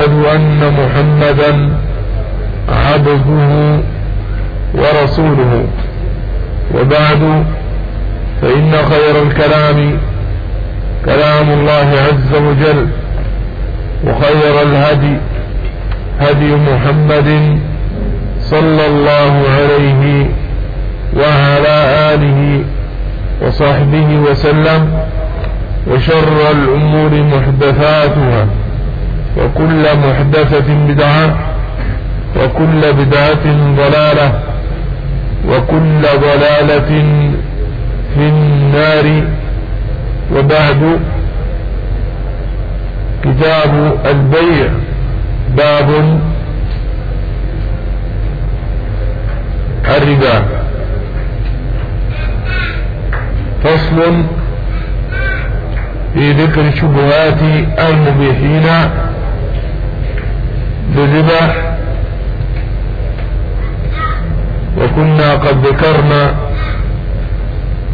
أشهد أن محمدا عبده ورسوله. وبعد فإن خير الكلام كلام الله عز وجل وخير الهدي هدي محمد صلى الله عليه وعلى آله وصحبه وسلم وشر الأمور محدثاتها. وكل محدثة بدعة وكل بدعة ضلالة وكل ضلالة في النار. وبعد كتاب البيع باب الربا. فصل في ذكر شبهات المبيحين. بالربا وكنا قد ذكرنا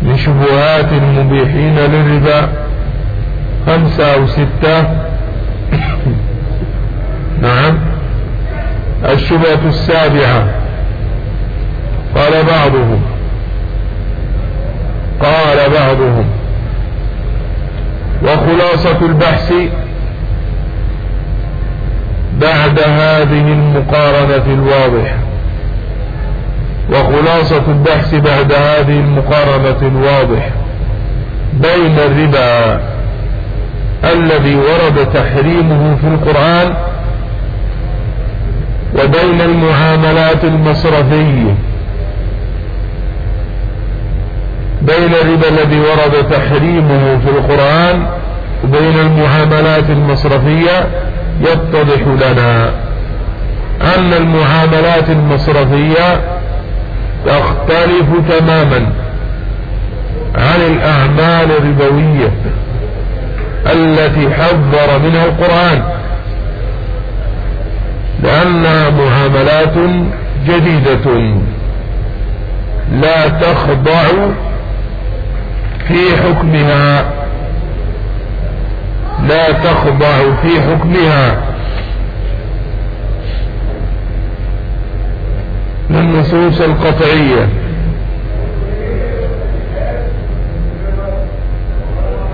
من شبهات المبيحين للربا خمسة أو ستة. نعم. الشبهة السابعة. قال بعضهم. قال بعضهم. وخلاصة البحث بعد هذه المقارنة الواضحة. وخلاصة البحث بعد هذه المقارنة الواضحة. بين الربا الذي ورد تحريمه في القرآن وبين المعاملات المصرفية. بين الربا الذي ورد تحريمه في القرآن وبين المعاملات المصرفية يتضح لنا أن المعاملات المصرفية تختلف تماما عن الأعمال الربوية التي حذر منها القرآن لأنها معاملات جديدة لا تخضع في حكمها. لا تخضع في حكمها. للنصوص القطعية.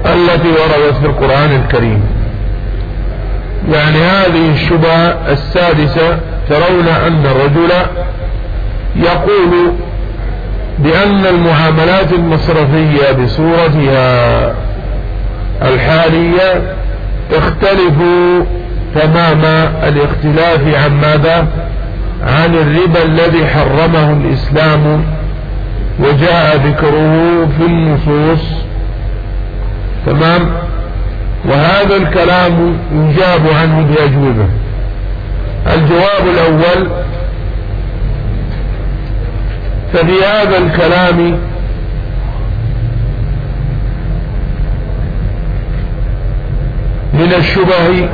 التي وردت في القرآن الكريم. يعني هذه الشبهة السادسة ترون أن الرجل يقول بأن المعاملات المصرفية بصورتها الحالية تختلف تمام الاختلاف عن ماذا؟ عن الربا الذي حرمه الإسلام وجاء ذكره في النصوص. تمام؟ وهذا الكلام يجاب عنه بأجوبة الجواب الأول ففي هذا الكلام من الشبه.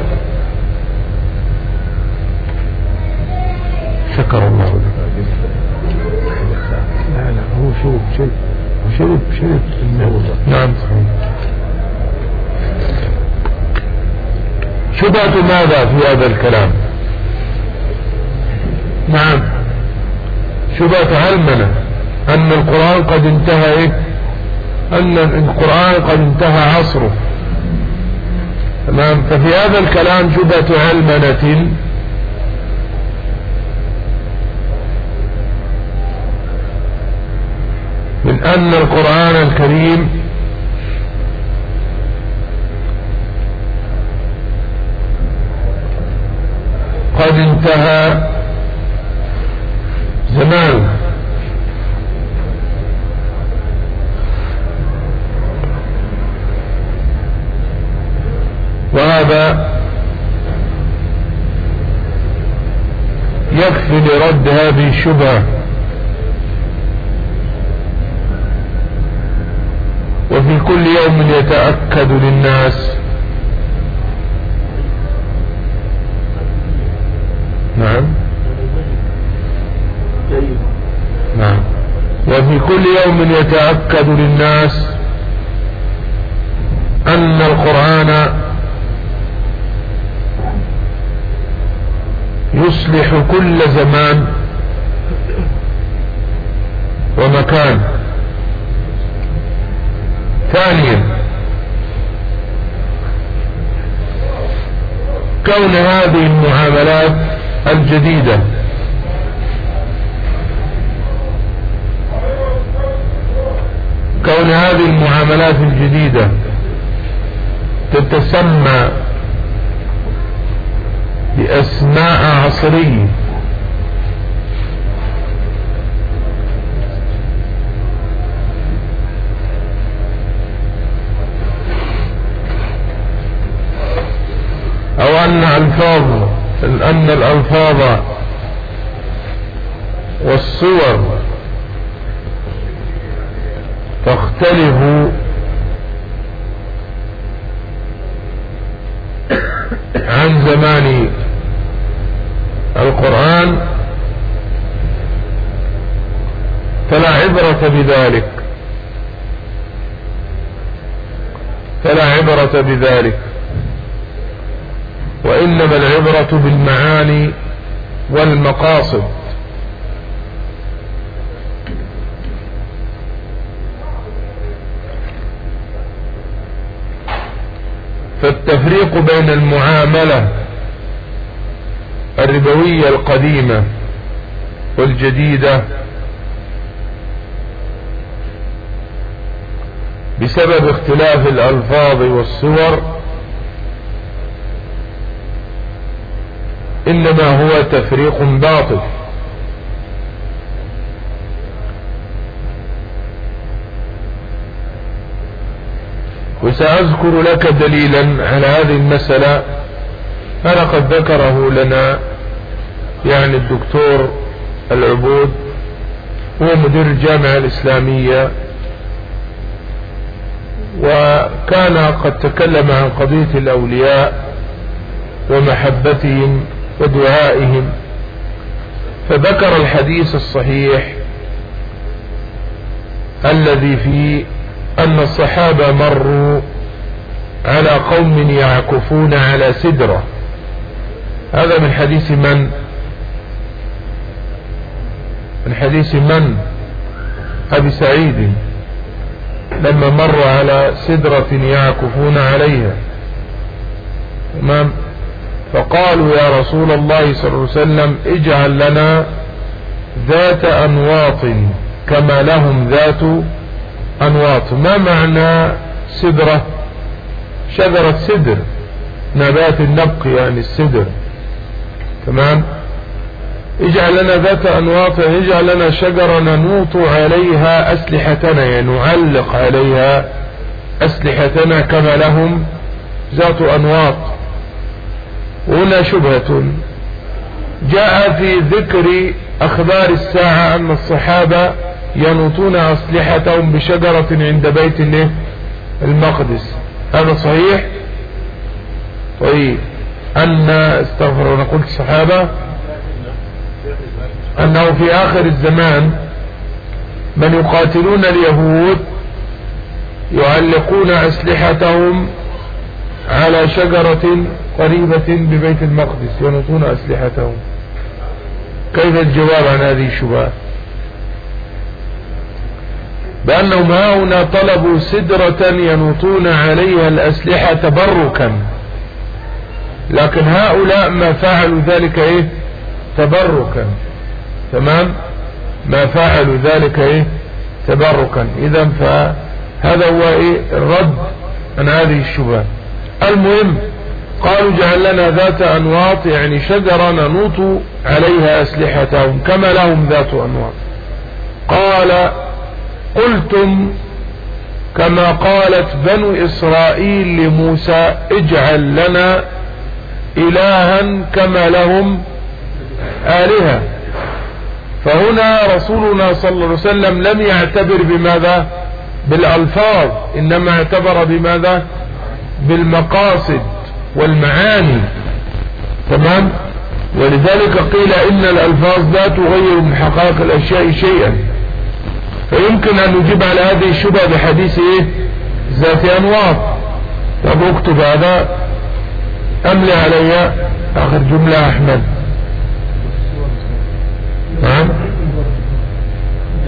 شكر الله لك. لا لا هو شرب شرب شرب شرب نعم. شبهة ماذا في هذا الكلام؟ نعم. شبهة علمنا أن القرآن قد انتهى إيه؟ أن القرآن قد انتهى عصره. تمام؟ ففي هذا الكلام شبهة علمنة. من أن القرآن الكريم قد انتهى زمان. وهذا يكفي لرد هذه الشبهة وفي كل يوم يتأكد للناس. نعم. نعم. وفي كل يوم يتأكد للناس أن القرآن يصلح كل زمان ومكان. ثانيا كون هذه المعاملات الجديدة. كون هذه المعاملات الجديدة تتسمى بأسماء عصرية أو أن ألفاظ أن الألفاظ والصور تختلف. عن زمان القرآن فلا عبرة بذلك. فلا عبرة بذلك. وإنما العبرة بالمعاني والمقاصد. فالتفريق بين المعاملة الربوية القديمة والجديدة بسبب اختلاف الألفاظ والصور إنما هو تفريق باطل. وسأذكر لك دليلا على هذه المسألة أنا قد ذكره لنا يعني الدكتور العبود هو مدير الجامعة الإسلامية. وكان قد تكلم عن قضية الأولياء ومحبتهم ودعائهم. فذكر الحديث الصحيح الذي في أن الصحابة مروا على قوم يعكفون على سدرة. هذا من حديث من؟ من حديث من؟ أبي سعيد. لما مر على سدرة يعكفون عليها. تمام؟ فقالوا يا رسول الله صلى الله عليه وسلم اجعل لنا ذات أنواط كما لهم ذات أنواط. ما معنى سدرة؟ شجرة سدر نبات النبق يعني السدر. تمام؟ اجعل لنا ذات يعني اجعل لنا شجرة ننوط عليها أسلحتنا يعني نعلق عليها أسلحتنا كما لهم ذات أنواط. هنا شبهة. جاء في ذكر أخبار الساعة أن الصحابة ينوطون أسلحتهم بشجرة عند بيت المقدس. هذا صحيح؟ طيب. أن استغفر قلت الصحابة أنه في آخر الزمان من يقاتلون اليهود يعلقون أسلحتهم على شجرة قريبة ببيت المقدس ينوطون أسلحتهم. كيف الجواب عن هذه الشبهات بأنهم هنا طلبوا سدرة ينوطون عليها الأسلحة تبركا. لكن هؤلاء ما فعلوا ذلك إيه؟ تبركا. تمام؟ ما فعلوا ذلك إيه؟ تبركا. اذا فهذا هو إيه؟ الرد عن هذه الشبهة. المهم قالوا جعل لنا ذات أنواط يعني شجرة ننوط عليها أسلحتهم كما لهم ذات أنواط. قال قلتم كما قالت بنو إسرائيل لموسى اجعل لنا إلها كما لهم آلهة. فهنا رسولنا صلى الله عليه وسلم لم يعتبر بماذا؟ بالألفاظ إنما اعتبر بماذا؟ بالمقاصد والمعاني. تمام؟ ولذلك قيل إن الألفاظ لا تغير من حقائق الأشياء شيئا. فيمكن أن نجيب على هذه الشبهة بحديث إيه؟ ذات أنواط طب اكتب هذا. أملي علي آخر جملة أحمد. نعم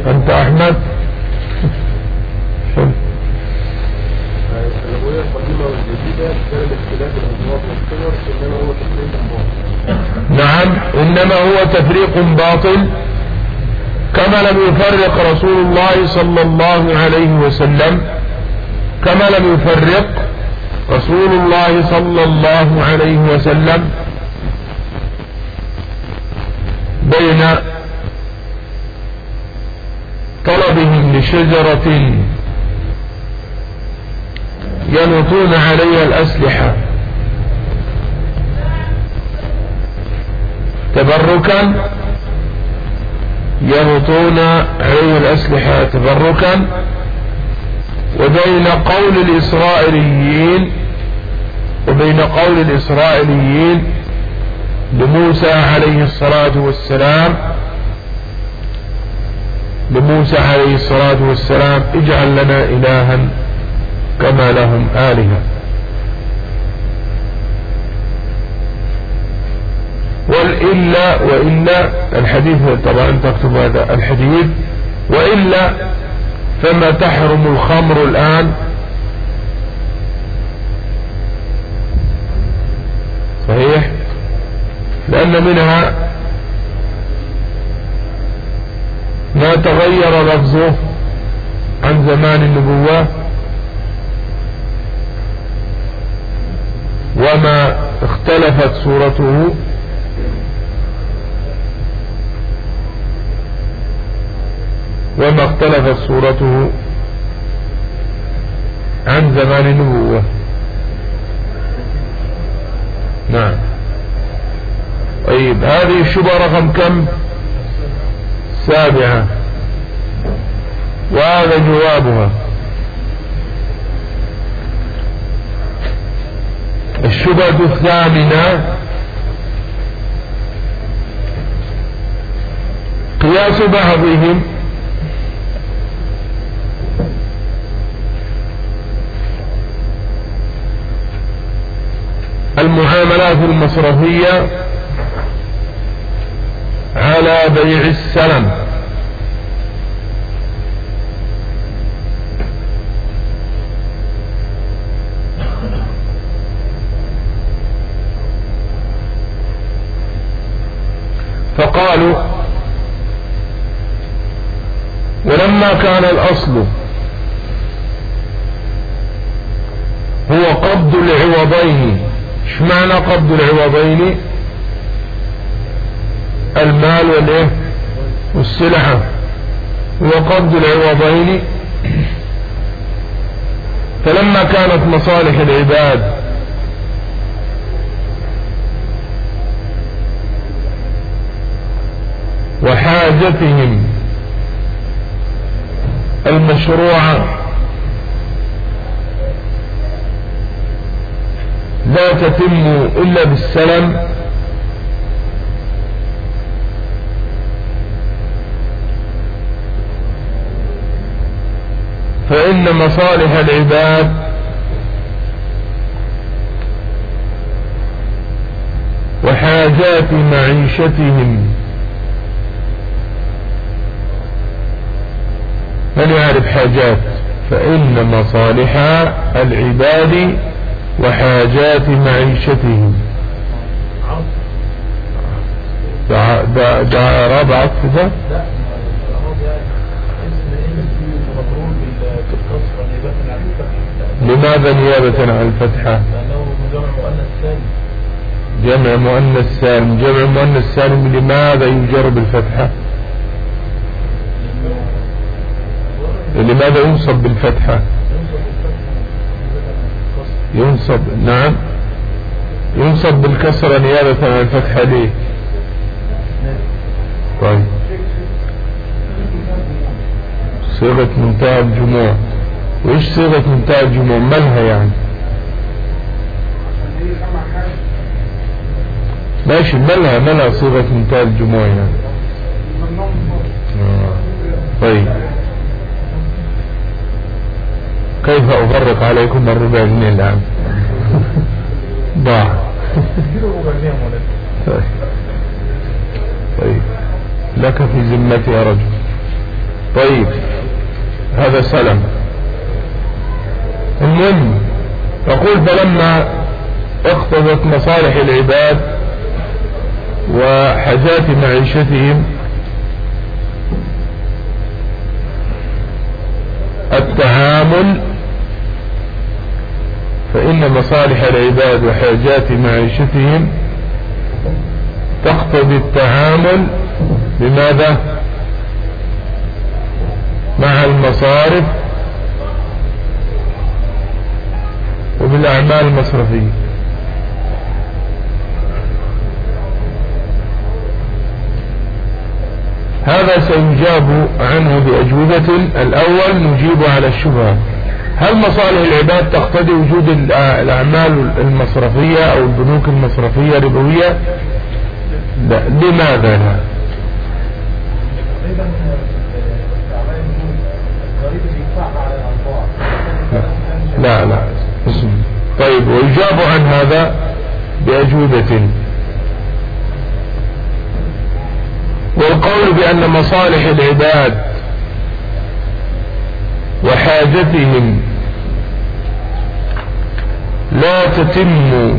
أنت أحمد؟ نعم إنما هو تفريق باطل كما لم يفرق رسول الله صلى الله عليه وسلم كما لم يفرق رسول الله صلى الله عليه وسلم بين طلبهم لشجرة ينطون عليها الأسلحة. تبركا ينطون عليه الأسلحة تبركا. وبين قول الإسرائيليين وبين قول الإسرائيليين لموسى عليه الصلاة والسلام لموسى عليه الصلاة والسلام اجعل لنا إلها كما لهم آلهة. والإلا وإلا الحديث طبعا تكتب هذا الحديث. وإلا فما تحرم الخمر الآن؟ صحيح؟ لأن منها ما تغير لفظه عن زمان النبوة وما اختلفت صورته وما اختلفت صورته عن زمان النبوة. نعم. طيب هذه الشبهة رقم كم؟ سابعة وهذا جوابها. الشبهة الثامنة. قياس بعضهم. المعاملات المصرفية. على بيع السلم. فقالوا ولما كان الأصل هو قبض العوضين. إيش معنى قبض العوضين؟ المال والإيه؟ والسلعة هو قبض العوضين. فلما كانت مصالح العباد وحاجتهم المشروعة لا تتم إلا بالسلم فإن مصالح العباد وحاجات معيشتهم من يعرف حاجات؟ فإن مصالح العباد وحاجات معيشتهم. ده ده ده رابع لماذا نيابة عن الفتحة. جمع مؤنث سالم. جمع مؤنث سالم لماذا يجر بالفتحة؟ لماذا ينصب بالفتحة؟ ينصب نعم. ينصب بالكسرة نيابة عن الفتحة ليه؟ طيب. صيغة منتهى الجموع. وإيش صيغة منتهى الجموع مالها يعني؟ ماشي مالها مالها صيغة منتهى الجموع يعني. آه. طيب. كيف أفرق عليكم الربع جنيه الآن؟ ضاع. طيب طيب. لك في ذمتي يا رجل. طيب. هذا سلم. المهم تقول فلما اقتضت مصالح العباد وحاجات معيشتهم التعامل فإن مصالح العباد وحاجات معيشتهم تقتضي التعامل بماذا؟ مع المصارف وبالأعمال المصرفية. هذا سيجاب عنه بأجوبة الأول نجيب على الشبهة. هل مصالح العباد تقتضي وجود الأعمال المصرفية أو البنوك المصرفية ربوية؟ لا. لماذا لا؟ لا لا. طيب ويجاب عن هذا بأجوبة. والقول بأن مصالح العباد وحاجتهم لا تتم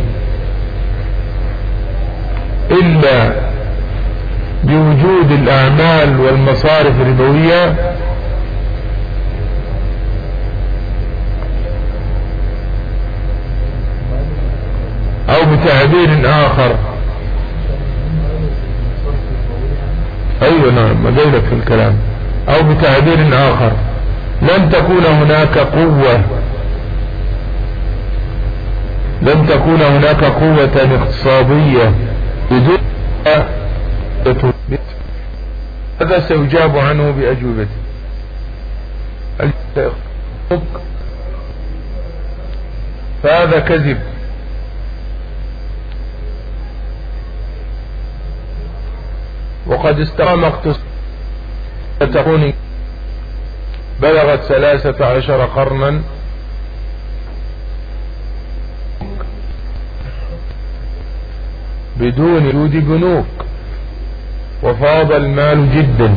إلا بوجود الأعمال والمصارف الربوية أو بتعبير آخر. أيوة نعم ما لك في الكلام. أو بتعبير آخر. لن تكون هناك قوة. لن تكون هناك قوة اقتصادية. بدون هذا سيجاب عنه بأجوبته فهذا كذب. وقد استقام اقتصاد تكون بلغت ثلاثة عشر قرنا. بدون وجود بنوك وفاض المال جدا.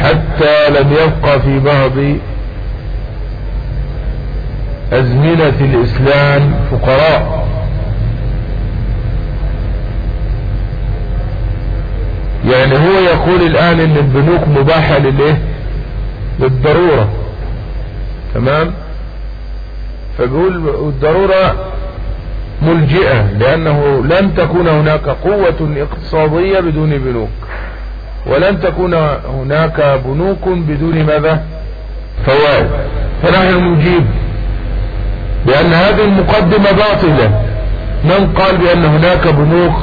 حتى لم يبقى في بعض أزمنة الإسلام فقراء. يعني هو يقول الآن إن البنوك مباحة للإيه؟ للضرورة. تمام؟ فبيقول الضرورة ملجئة لأنه لن تكون هناك قوة اقتصادية بدون بنوك. ولن تكون هناك بنوك بدون ماذا؟ فوائد. فنحن نجيب. بأن هذه المقدمة باطلة. من قال بأن هناك بنوك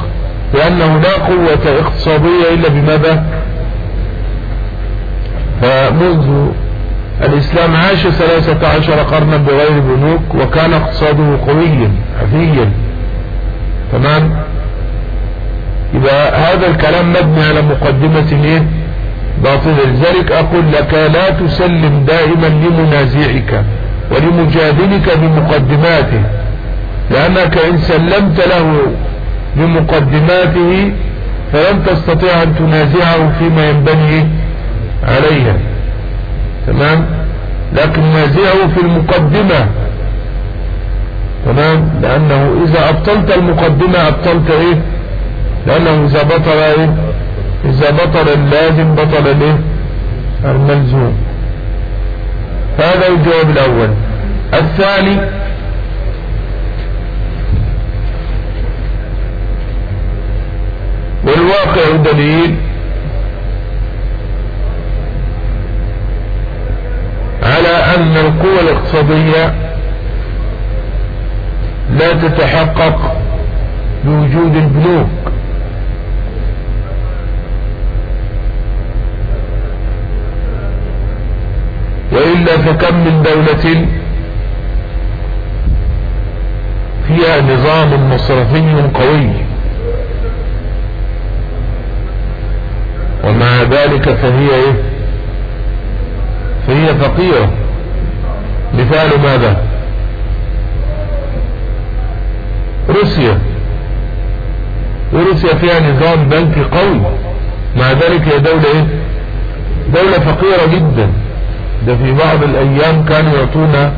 لأنه لا قوة اقتصادية إلا بماذا؟ فمنذ الإسلام عاش ثلاثة عشر قرنا بغير بنوك وكان اقتصاده قويا حفيا تمام؟ يبقى هذا الكلام مبني على مقدمة إيه؟ باطلة. لذلك أقول لك لا تسلم دائما لمنازعك. ولمجادلك بمقدماته لأنك إن سلمت له بمقدماته فلن تستطيع أن تنازعه فيما ينبني عليها تمام؟ لكن نازعه في المقدمة. تمام؟ لأنه إذا أبطلت المقدمة أبطلت إيه؟ لأنه إذا بطل إيه؟ إذا بطل اللازم بطل الإيه؟ الملزوم. هذا الجواب الأول. الثاني والواقع دليل على أن القوى الاقتصادية لا تتحقق بوجود البنوك. وإلا فكم من دولة فيها نظام مصرفي قوي. ومع ذلك فهي إيه؟ فهي فقيرة. مثال ماذا؟ روسيا. وروسيا فيها نظام بنكي قوي. مع ذلك هي دولة إيه؟ دولة فقيرة جدا. ده في بعض الأيام كانوا يعطون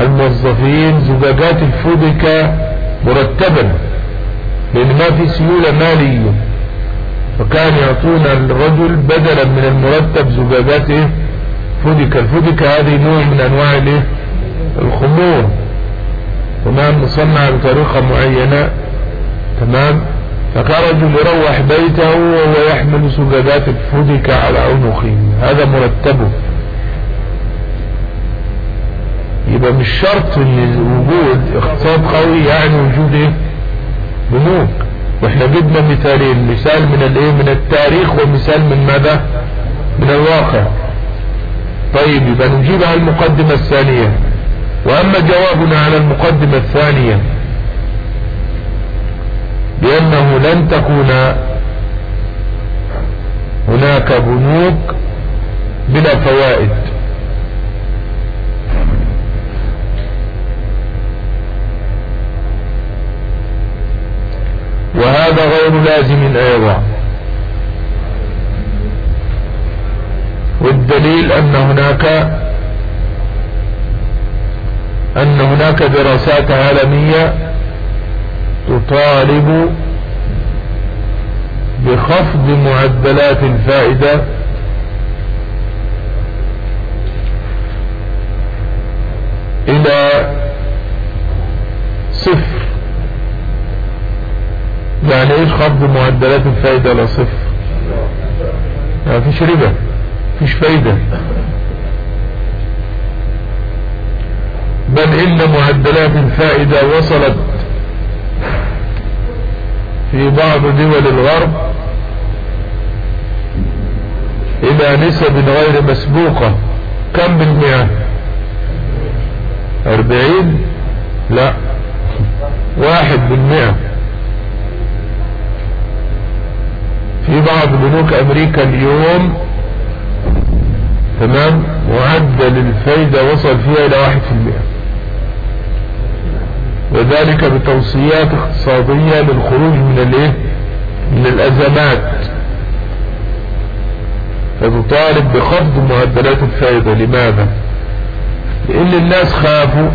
الموظفين زجاجات الفودكا مرتبا لأن ما في سيولة مالية. فكان يعطون الرجل بدلا من المرتب زجاجات إيه؟ فودكا الفودكا هذه نوع من الإيه؟ الخمور. تمام؟ مصنع بطريقة معينة. تمام؟ فكان رجل يروح بيته وهو يحمل سجادات الفودكا على عنقه. هذا مرتبه. يبقى مش شرط إن وجود اقتصاد قوي يعني وجود إيه؟ بنوك وإحنا جبنا مثالين. مثال من الإيه؟ من التاريخ ومثال من ماذا؟ من الواقع. طيب يبقى نجيب على المقدمة الثانية. وأما جوابنا على المقدمة الثانية بأنه لن تكون هناك بنوك بلا فوائد. وهذا غير لازم أيضا. والدليل أن هناك أن هناك دراسات عالمية تطالب بخفض معدلات الفائدة إلى صفر. يعني إيش خفض معدلات الفائدة إلى صفر؟ ما يعني فيش ربا فيش فايدة. بل إن معدلات الفائدة وصلت في بعض دول الغرب إلى نسب غير مسبوقة. كم بالمئة؟ أربعين؟ لا واحد بالمئة. في بعض بنوك أمريكا اليوم تمام؟ معدل الفايدة وصل فيها إلى واحد في المئة. وذلك بتوصيات اقتصادية للخروج من الإيه؟ من الأزمات. فتطالب بخفض معدلات الفائدة لماذا؟ لأن الناس خافوا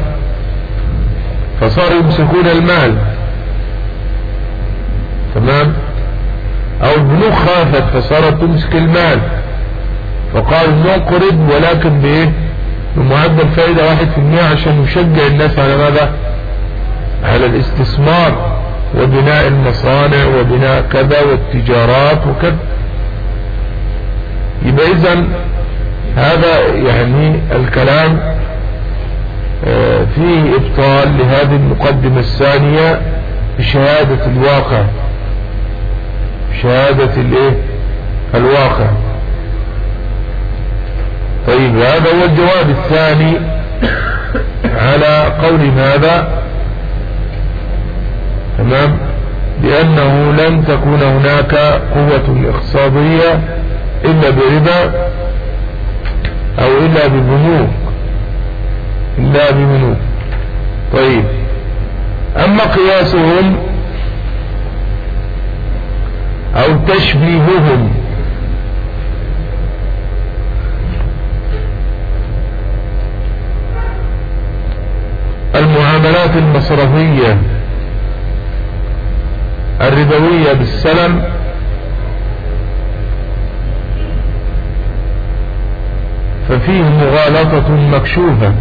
فصاروا يمسكون المال. تمام؟ البنوك خافت فصارت تمسك المال. فقال نقرض ولكن بإيه؟ بمعدل فائدة واحد في المئة عشان نشجع الناس على ماذا؟ على الاستثمار وبناء المصانع وبناء كذا والتجارات وكذا. يبقى إذا هذا يعني الكلام آه، فيه إبطال لهذه المقدمة الثانية بشهادة الواقع. شهادة الإيه؟ الواقع. طيب هذا هو الجواب الثاني على قول ماذا؟ تمام؟ بأنه لن تكون هناك قوة اقتصادية إلا بربا أو إلا ببنوك. إلا ببنوك. طيب أما قياسهم أو تشبيههم. المعاملات المصرفية الربوية بالسلم ففيه مغالطة مكشوفة.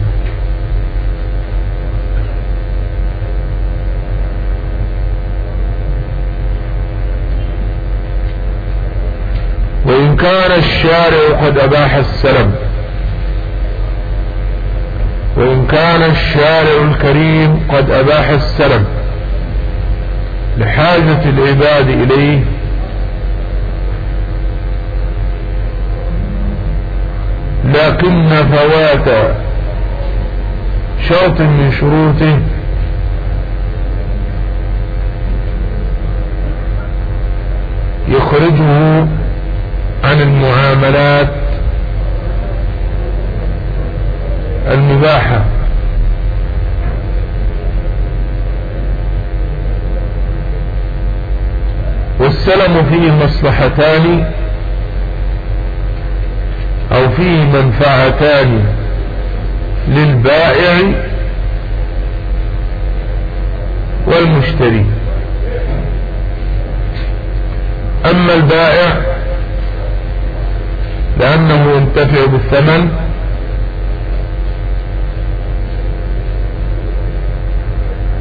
كان الشارع قد أباح السلم. وإن كان الشارع الكريم قد أباح السلم. لحاجة العباد إليه. لكن فوات شرط من شروطه. يخرجه عن المعاملات المباحة. والسلم فيه مصلحتان أو فيه منفعتان للبائع والمشتري. أما البائع لأنه ينتفع بالثمن.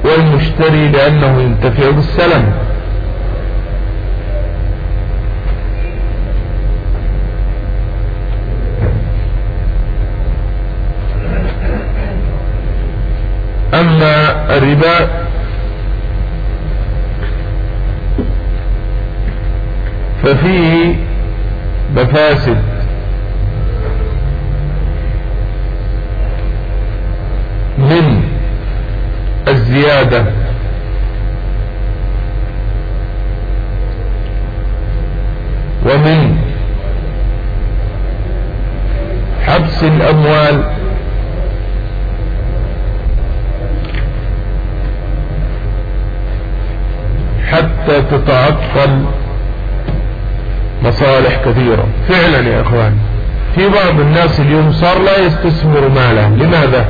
والمشتري لأنه ينتفع بالسلم. أما الربا ففيه مفاسد. الزيادة ومن حبس الأموال حتى تتعطل مصالح كثيرة. فعلا يا إخوان في بعض الناس اليوم صار لا يستثمر ماله لماذا؟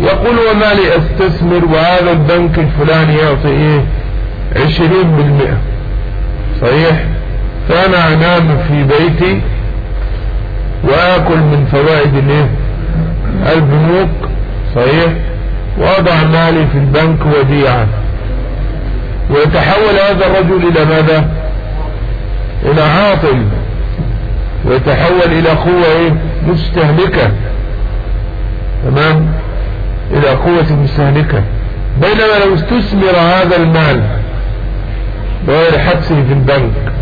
يقول وما لي أستثمر وهذا البنك الفلاني يعطي إيه؟ عشرين بالمئة. صحيح؟ فأنا أنام في بيتي وآكل من فوائد الإيه؟ البنوك. صحيح؟ وأضع مالي في البنك وديعة ويتحول هذا الرجل إلى ماذا؟ إلى عاطل. ويتحول إلى قوة إيه؟ مستهلكة. تمام؟ إلى قوة مستهلكة بينما لو استثمر هذا المال بغير حبسه في البنك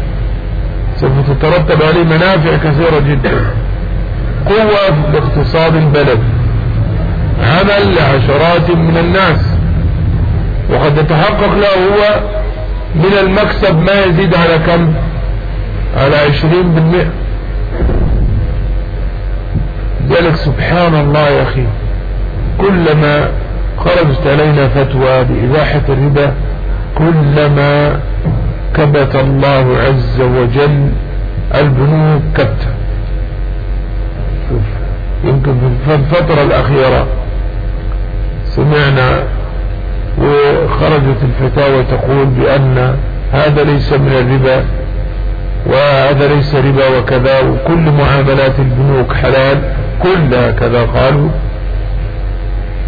سوف تترتب عليه منافع كثيرة جدا. قوة في اقتصاد البلد عمل لعشرات من الناس. وقد يتحقق له هو من المكسب ما يزيد على كم؟ على عشرين بالمئة. ذلك سبحان الله يا أخي كلما خرجت علينا فتوى بإباحة الربا كلما كبت الله عز وجل البنوك كبتا يمكن في الفترة الأخيرة سمعنا وخرجت الفتاوى تقول بأن هذا ليس من الربا وهذا ليس ربا وكذا وكل معاملات البنوك حلال كلها كذا قالوا.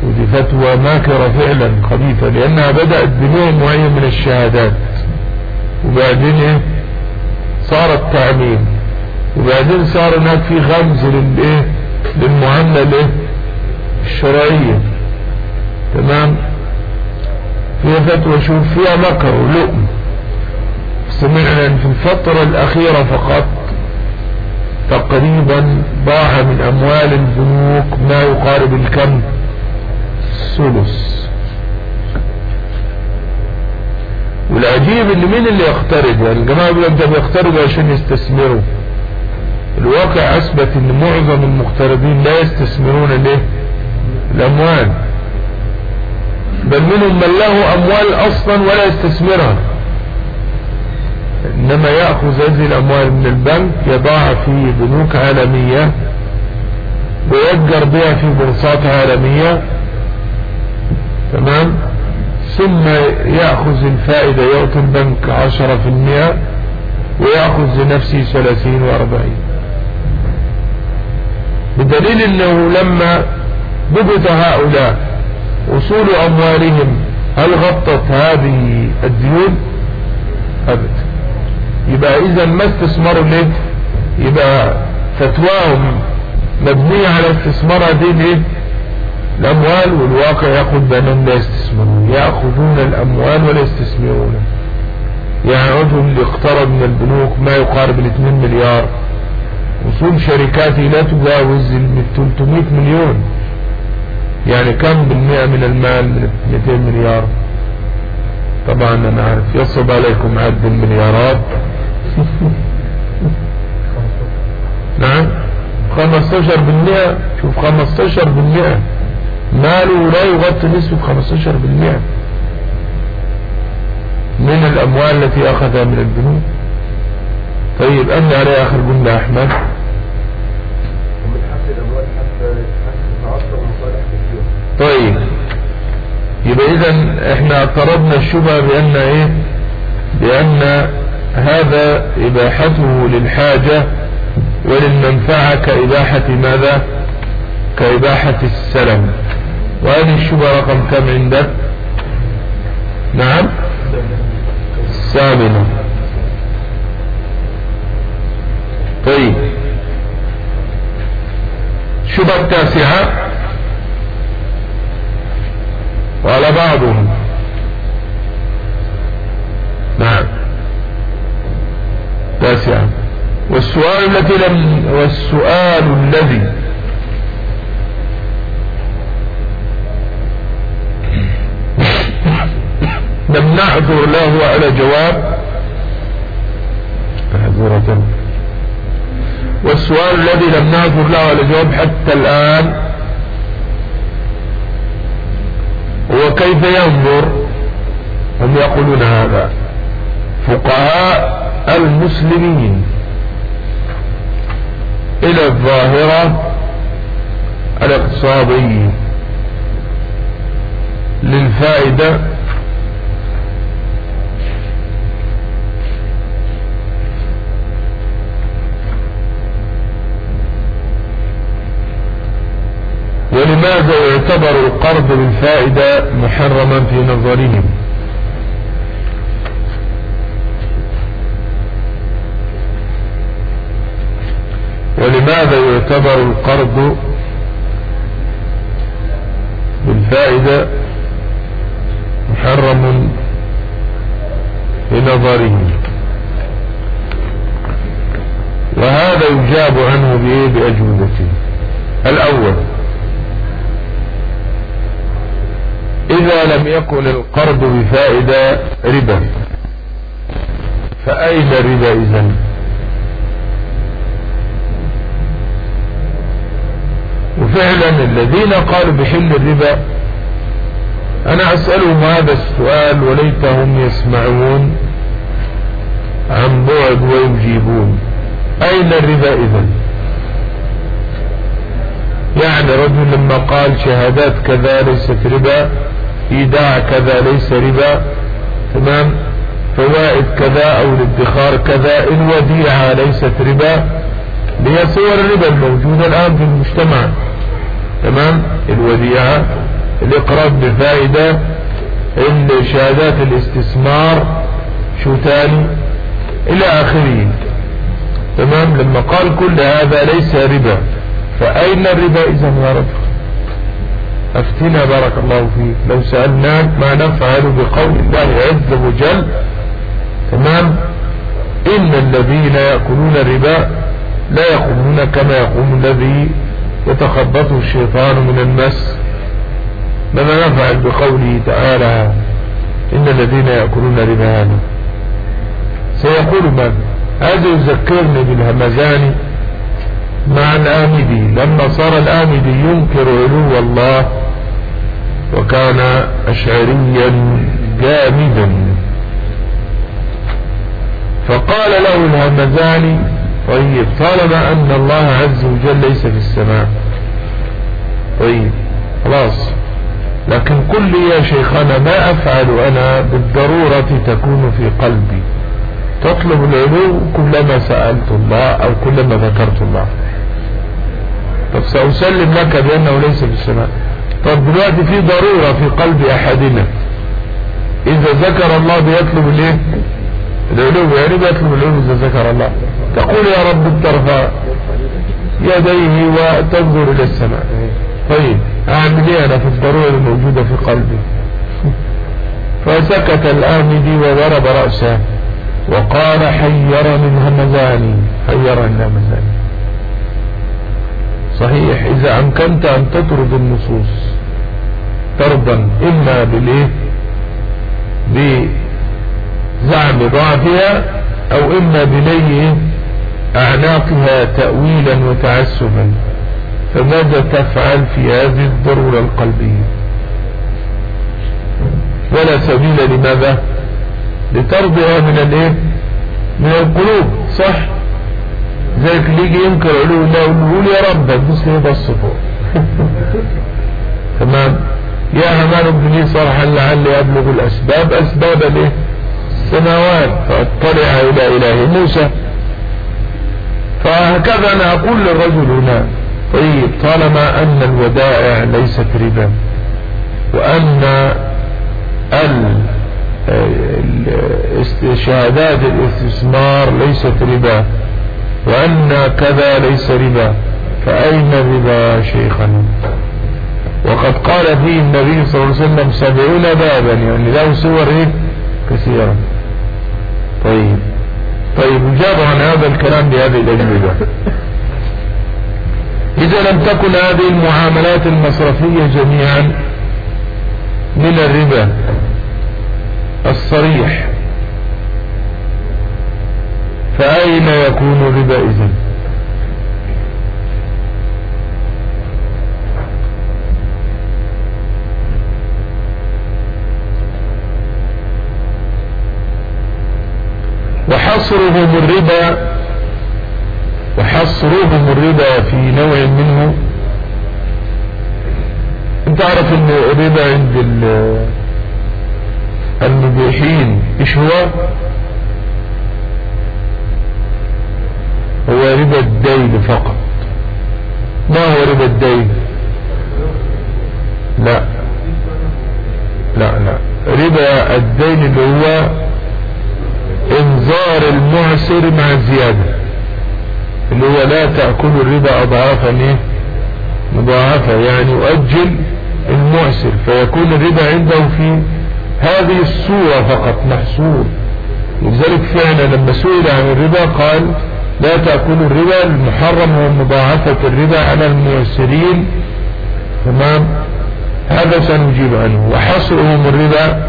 ودي فتوى ماكرة فعلا خبيثة لأنها بدأت بنوع معين من الشهادات. وبعدين إيه؟ صار التعميم وبعدين صار هناك في غمز للايه للمعاملة الشرعية. تمام؟ فيها فتوى شوف فيها مكر ولؤم سمعنا إن في الفترة الأخيرة فقط تقريبا ضاع من أموال البنوك ما يقارب الكم. الثلث والعجيب ان مين اللي يقترض يعني الجماعة يقولوا انت بيقترضوا عشان يستثمروا. الواقع اثبت ان معظم المقترضين لا يستثمرون ليه؟ الأموال. بل منهم من له أموال أصلا ولا يستثمرها. إنما يأخذ هذه الأموال من البنك يضعها في بنوك عالمية ويتجر بها في بورصات عالمية تمام؟ ثم يأخذ الفائدة يعطي البنك عشرة في المئة ويأخذ لنفسه ثلاثين وأربعين. بدليل أنه لما ضبط هؤلاء وصول أموالهم هل غطت هذه الديون؟ أبدا يبقى إذا ما استثمروا ليه يبقى فتواهم مبنية على استثمار هذه الايه الأموال والواقع يقول بانهم لا يستثمرون يأخذون الأموال ولا يستثمرون. يعني رجل اللي اقترض من البنوك ما يقارب ال 2 مليار. وصول شركاته لا تجاوز ال 300 مليون. يعني كم بالمئة من المال من 200 مليار؟ طبعا أنا عارف يصب عليكم عد المليارات. نعم. 15 بالمئة. شوف 15 بالمئة. ماله لا يغطي نسبة 15 بالمئة من الأموال التي أخذها من البنوك. طيب أمن عليه آخر قلنا أحمد. طيب يبقى إذا إحنا اعترضنا الشبهة بأن إيه؟ بأن هذا إباحته للحاجة وللمنفعة كإباحة ماذا؟ كإباحة السلم. وهذه الشبهة رقم كم عندك؟ نعم. الثامنة. طيب. الشبهة التاسعة. قال بعضهم. نعم. تاسعة. والسؤال التي لم والسؤال الذي لم نعذر له على جواب. معذورة. والسؤال الذي لم نعذر له على جواب حتى الآن هو كيف ينظر؟ هم يقولون هذا. فقهاء المسلمين إلى الظاهرة الاقتصادية للفائدة يعتبر القرض بالفائدة محرما في نظرهم. ولماذا يعتبر القرض بالفائدة محرم في نظرهم؟ وهذا يجاب عنه بأجوبته. الأول إذا لم يكن القرض بفائدة ربا. فأين الربا إذن؟ وفعلا الذين قالوا بحل الربا أنا أسألهم هذا السؤال وليتهم يسمعون عن بعد ويجيبون. أين الربا إذن؟ يعني رجل لما قال شهادات كذا ليست ربا ايداع كذا ليس ربا تمام؟ فوائد كذا أو الادخار كذا الوديعة ليست ربا هي صور الربا الموجودة الآن في المجتمع تمام؟ الوديعة الإقراض بفائدة شهادات الاستثمار شو تاني إلى آخره تمام؟ لما قال كل هذا ليس ربا فأين الربا اذا يا رب؟ أفتنا بارك الله فيك. لو سألناك ما نفعل بقول الله عز وجل تمام؟ إن الذين يأكلون الربا لا يقومون كما يقوم الذي يتخبطه الشيطان من المس. ماذا نفعل بقوله تعالى إن الذين يأكلون ربا سيقول من؟ هذا يذكرني بالهمزاني مع الآمدي لما صار الآمدي ينكر علو الله وكان أشعريا جامدا. فقال له الهمزاني طيب طالما أن الله عز وجل ليس في السماء. طيب خلاص. لكن قل لي يا شيخنا ما أفعل أنا بالضرورة تكون في قلبي؟ تطلب العلو كلما سألت الله أو كلما ذكرت الله. طب سأسلم لك بأنه ليس في السماء طب دلوقتي في ضرورة في قلب أحدنا. إذا ذكر الله بيطلب الإيه؟ العلو. يعني بيطلب العلو إذا ذكر الله؟ تقول يا رب الترفع يديه وتنظر إلى السماء. طيب أعمل إيه أنا في الضرورة الموجودة في قلبي؟ فسكت الآمدي وضرب رأسه وقال حيرني الهمزاني حيرني الهمزاني صحيح. إذا أمكنت أن تطرد النصوص طردا إما بالإيه؟ بزعم ضعفها أو إما بني أعناقها تأويلا وتعسفا. فماذا تفعل في هذه الضرورة القلبية؟ ولا سبيل لماذا؟ لترضها من الإيه؟ من القلوب صح؟ ذلك اللي ينكر علو الله يقول يا رب بس ليه بص فوق. تمام؟ يا همان ابن صرحا لعلي أبلغ الأسباب. أسباب الايه السماوات فاطلع إلى إله موسى. فهكذا أنا أقول للرجل هنا طيب طالما أن الودائع ليست ربا وأن شهادات الاستثمار ليست ربا وأن كذا ليس ربا فأين الربا شيخنا؟ وقد قال فيه النبي صلى الله عليه وسلم سبعون بابا يعني له صور إيه؟ كثيرة طيب. طيب جاب عن هذا الكلام بهذه الأجوبة. إذا لم تكن هذه المعاملات المصرفية جميعا من الربا الصريح. فأين يكون الربا إذن؟ وحصرهم الربا وحصرهم الربا في نوع منه. أنت عارف إن الربا عند المبيحين إيش هو؟ هو ربا الدين فقط. ما هو ربا الدين؟ لا. لا لا. ربا الدين اللي هو إنذار المعسر مع الزيادة اللي هو لا تأكل الربا أضعافا إيه؟ مضاعفة. يعني يؤجل المعسر. فيكون الربا عنده في هذه الصورة فقط محصور. لذلك فعلا لما سئل عن الربا قال لا تأكلوا الربا المحرم هو مضاعفة الربا على الميسرين. تمام؟ هذا سنجيب عنه. وحصرهم الربا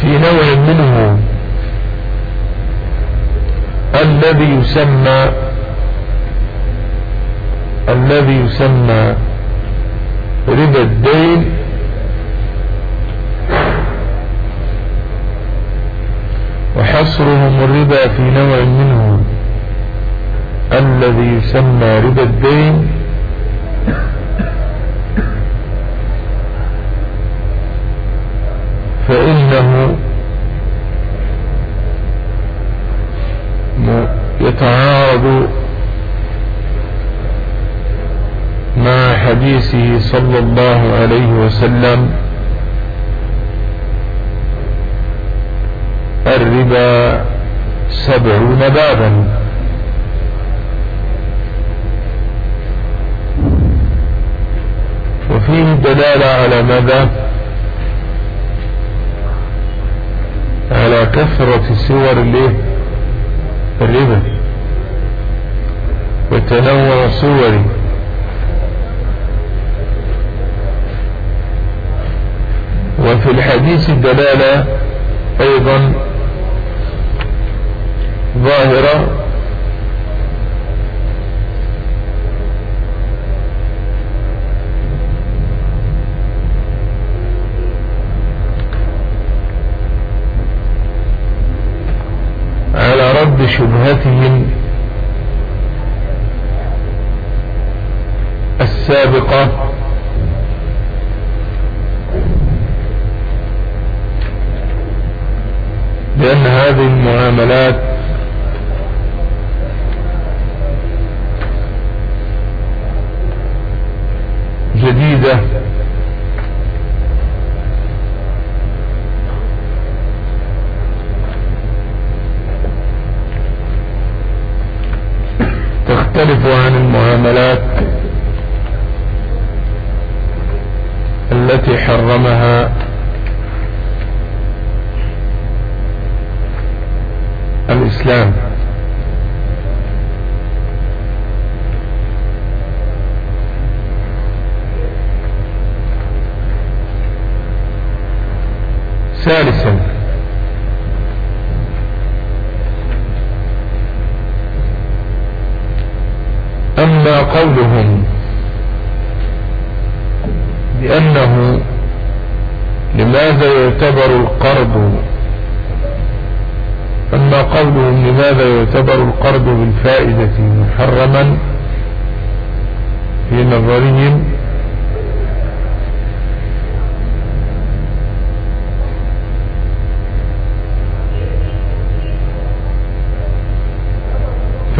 في نوع منه الذي يسمى الذي يسمى ربا الدين. وحصرهم الربا في نوع منه الذي يسمى ربا الدين. فإنه يتعارض مع حديثه صلى الله عليه وسلم الربا سبعون بابا. وفيه دلالة على ماذا؟ على كثرة سور الربا. وتنوع صوره وفي الحديث الدلالة أيضا ظاهرة وجهته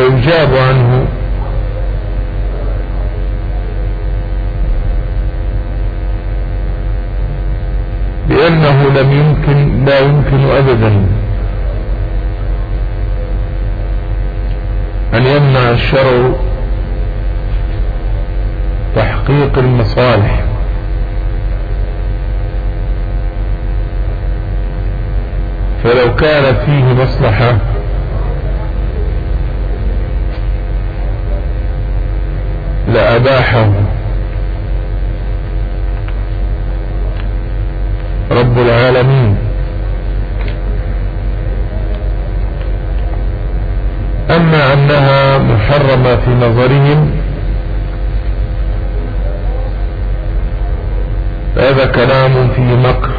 فيجاب عنه. بأنه لم يمكن لا يمكن أبدا. أن يمنع الشرع تحقيق المصالح. فلو كان فيه مصلحة لأباحه. رب العالمين. أما أنها محرمة في نظرهم هذا كلام فيه مكر.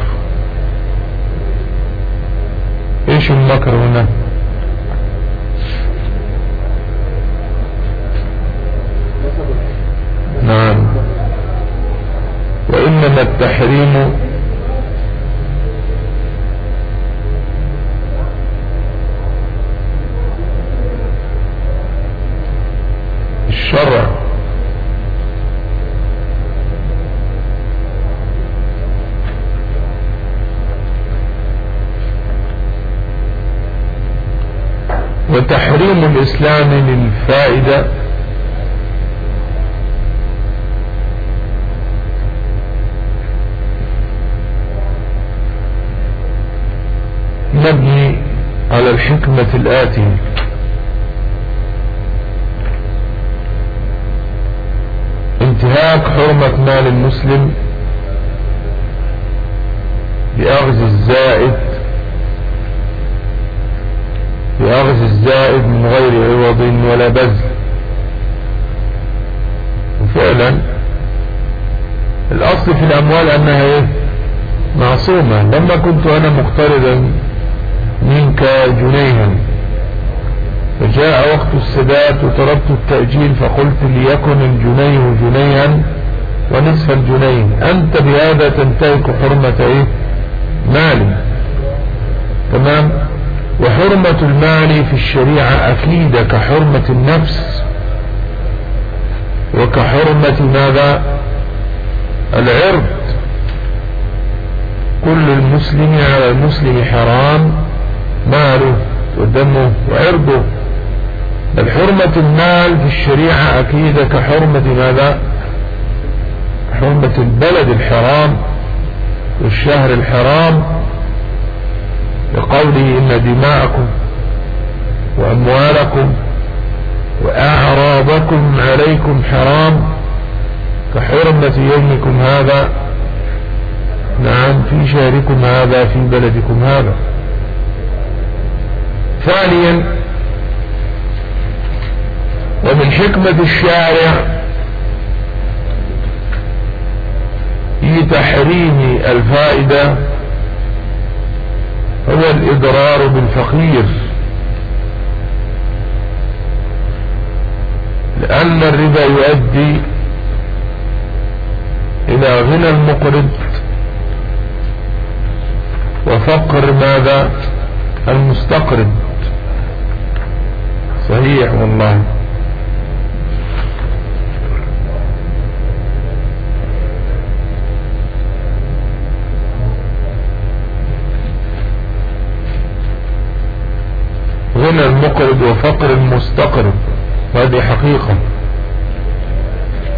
إيش المكر هنا؟ وإنما التحريم الآتية انتهاك حرمة مال المسلم بأخذ الزائد بأخذ الزائد من غير عوض ولا بذل. وفعلا الأصل في الأموال أنها إيه؟ معصومة. لما كنت أنا مقترضا جنيها. فجاء وقت السداد وطلبت التأجيل فقلت ليكن الجنيه جنيها ونصف الجنيه. أنت بهذا تنتهك حرمة إيه؟ مالي تمام؟ وحرمة المال في الشريعة أكيد كحرمة النفس. وكحرمة ماذا؟ العرض. كل المسلم على المسلم حرام. ماله ودمه وعرضه. بل حرمة المال في الشريعة أكيد كحرمة ماذا؟ حرمة البلد الحرام والشهر الحرام. بقوله إن دماءكم وأموالكم وأعراضكم عليكم حرام. كحرمة يومكم هذا. نعم في شهركم هذا في بلدكم هذا. ثانيا ومن حكمة الشارع في تحريم الفائدة هو الإضرار بالفقير. لأن الربا يؤدي إلى غنى المقرض. وفقر ماذا؟ المستقرض. صحيح والله. غنى المقرض وفقر المستقرض وهذه حقيقة.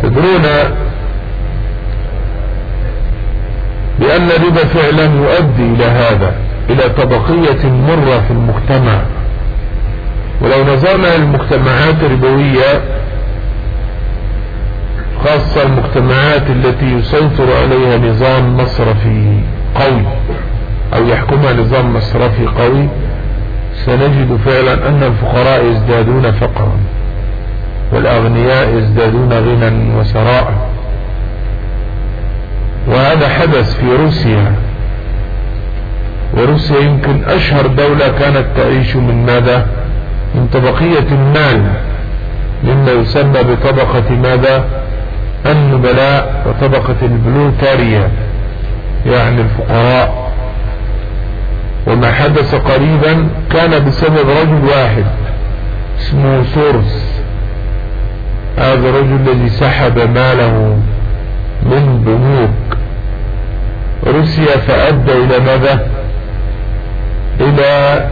يخبرون بأن الربا فعلا يؤدي إلى هذا إلى طبقية مرة في المجتمع. ولو نظرنا للمجتمعات الربوية خاصة المجتمعات التي يسيطر عليها نظام مصرفي قوي أو يحكمها نظام مصرفي قوي سنجد فعلا أن الفقراء يزدادون فقرا والأغنياء يزدادون غنى وسراء. وهذا حدث في روسيا. وروسيا يمكن أشهر دولة كانت تعيش من ماذا؟ من طبقية المال مما يسمى بطبقة ماذا؟ النبلاء وطبقة البلوتاريا يعني الفقراء. وما حدث قريبا كان بسبب رجل واحد اسمه سورس. هذا الرجل الذي سحب ماله من بنوك. روسيا فأدى إلى ماذا؟ إلى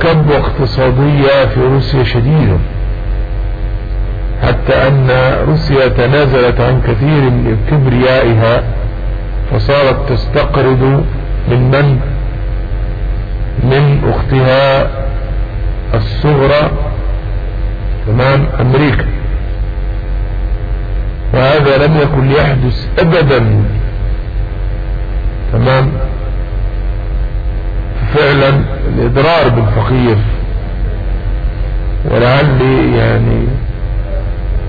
كبوة اقتصادية في روسيا شديدة حتى أن روسيا تنازلت عن كثير من كبريائها فصارت تستقرض من من؟ من أختها الصغرى تمام أمريكا. وهذا لم يكن يحدث أبدا تمام. فعلا الإضرار بالفقير. ولعلي يعني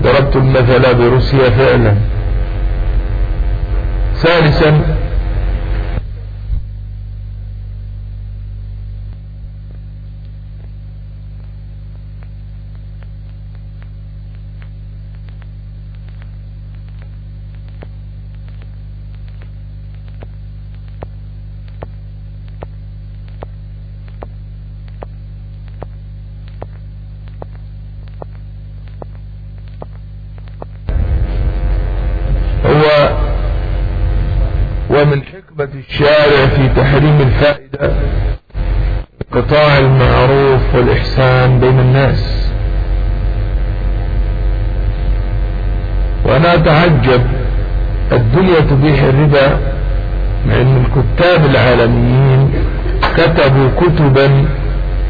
ضربت المثل بروسيا فعلا. ثالثا الشارع في تحريم الفائدة قطاع المعروف والإحسان بين الناس. وأنا أتعجب الدنيا تبيح الربا مع أن الكتاب العالميين كتبوا كتبا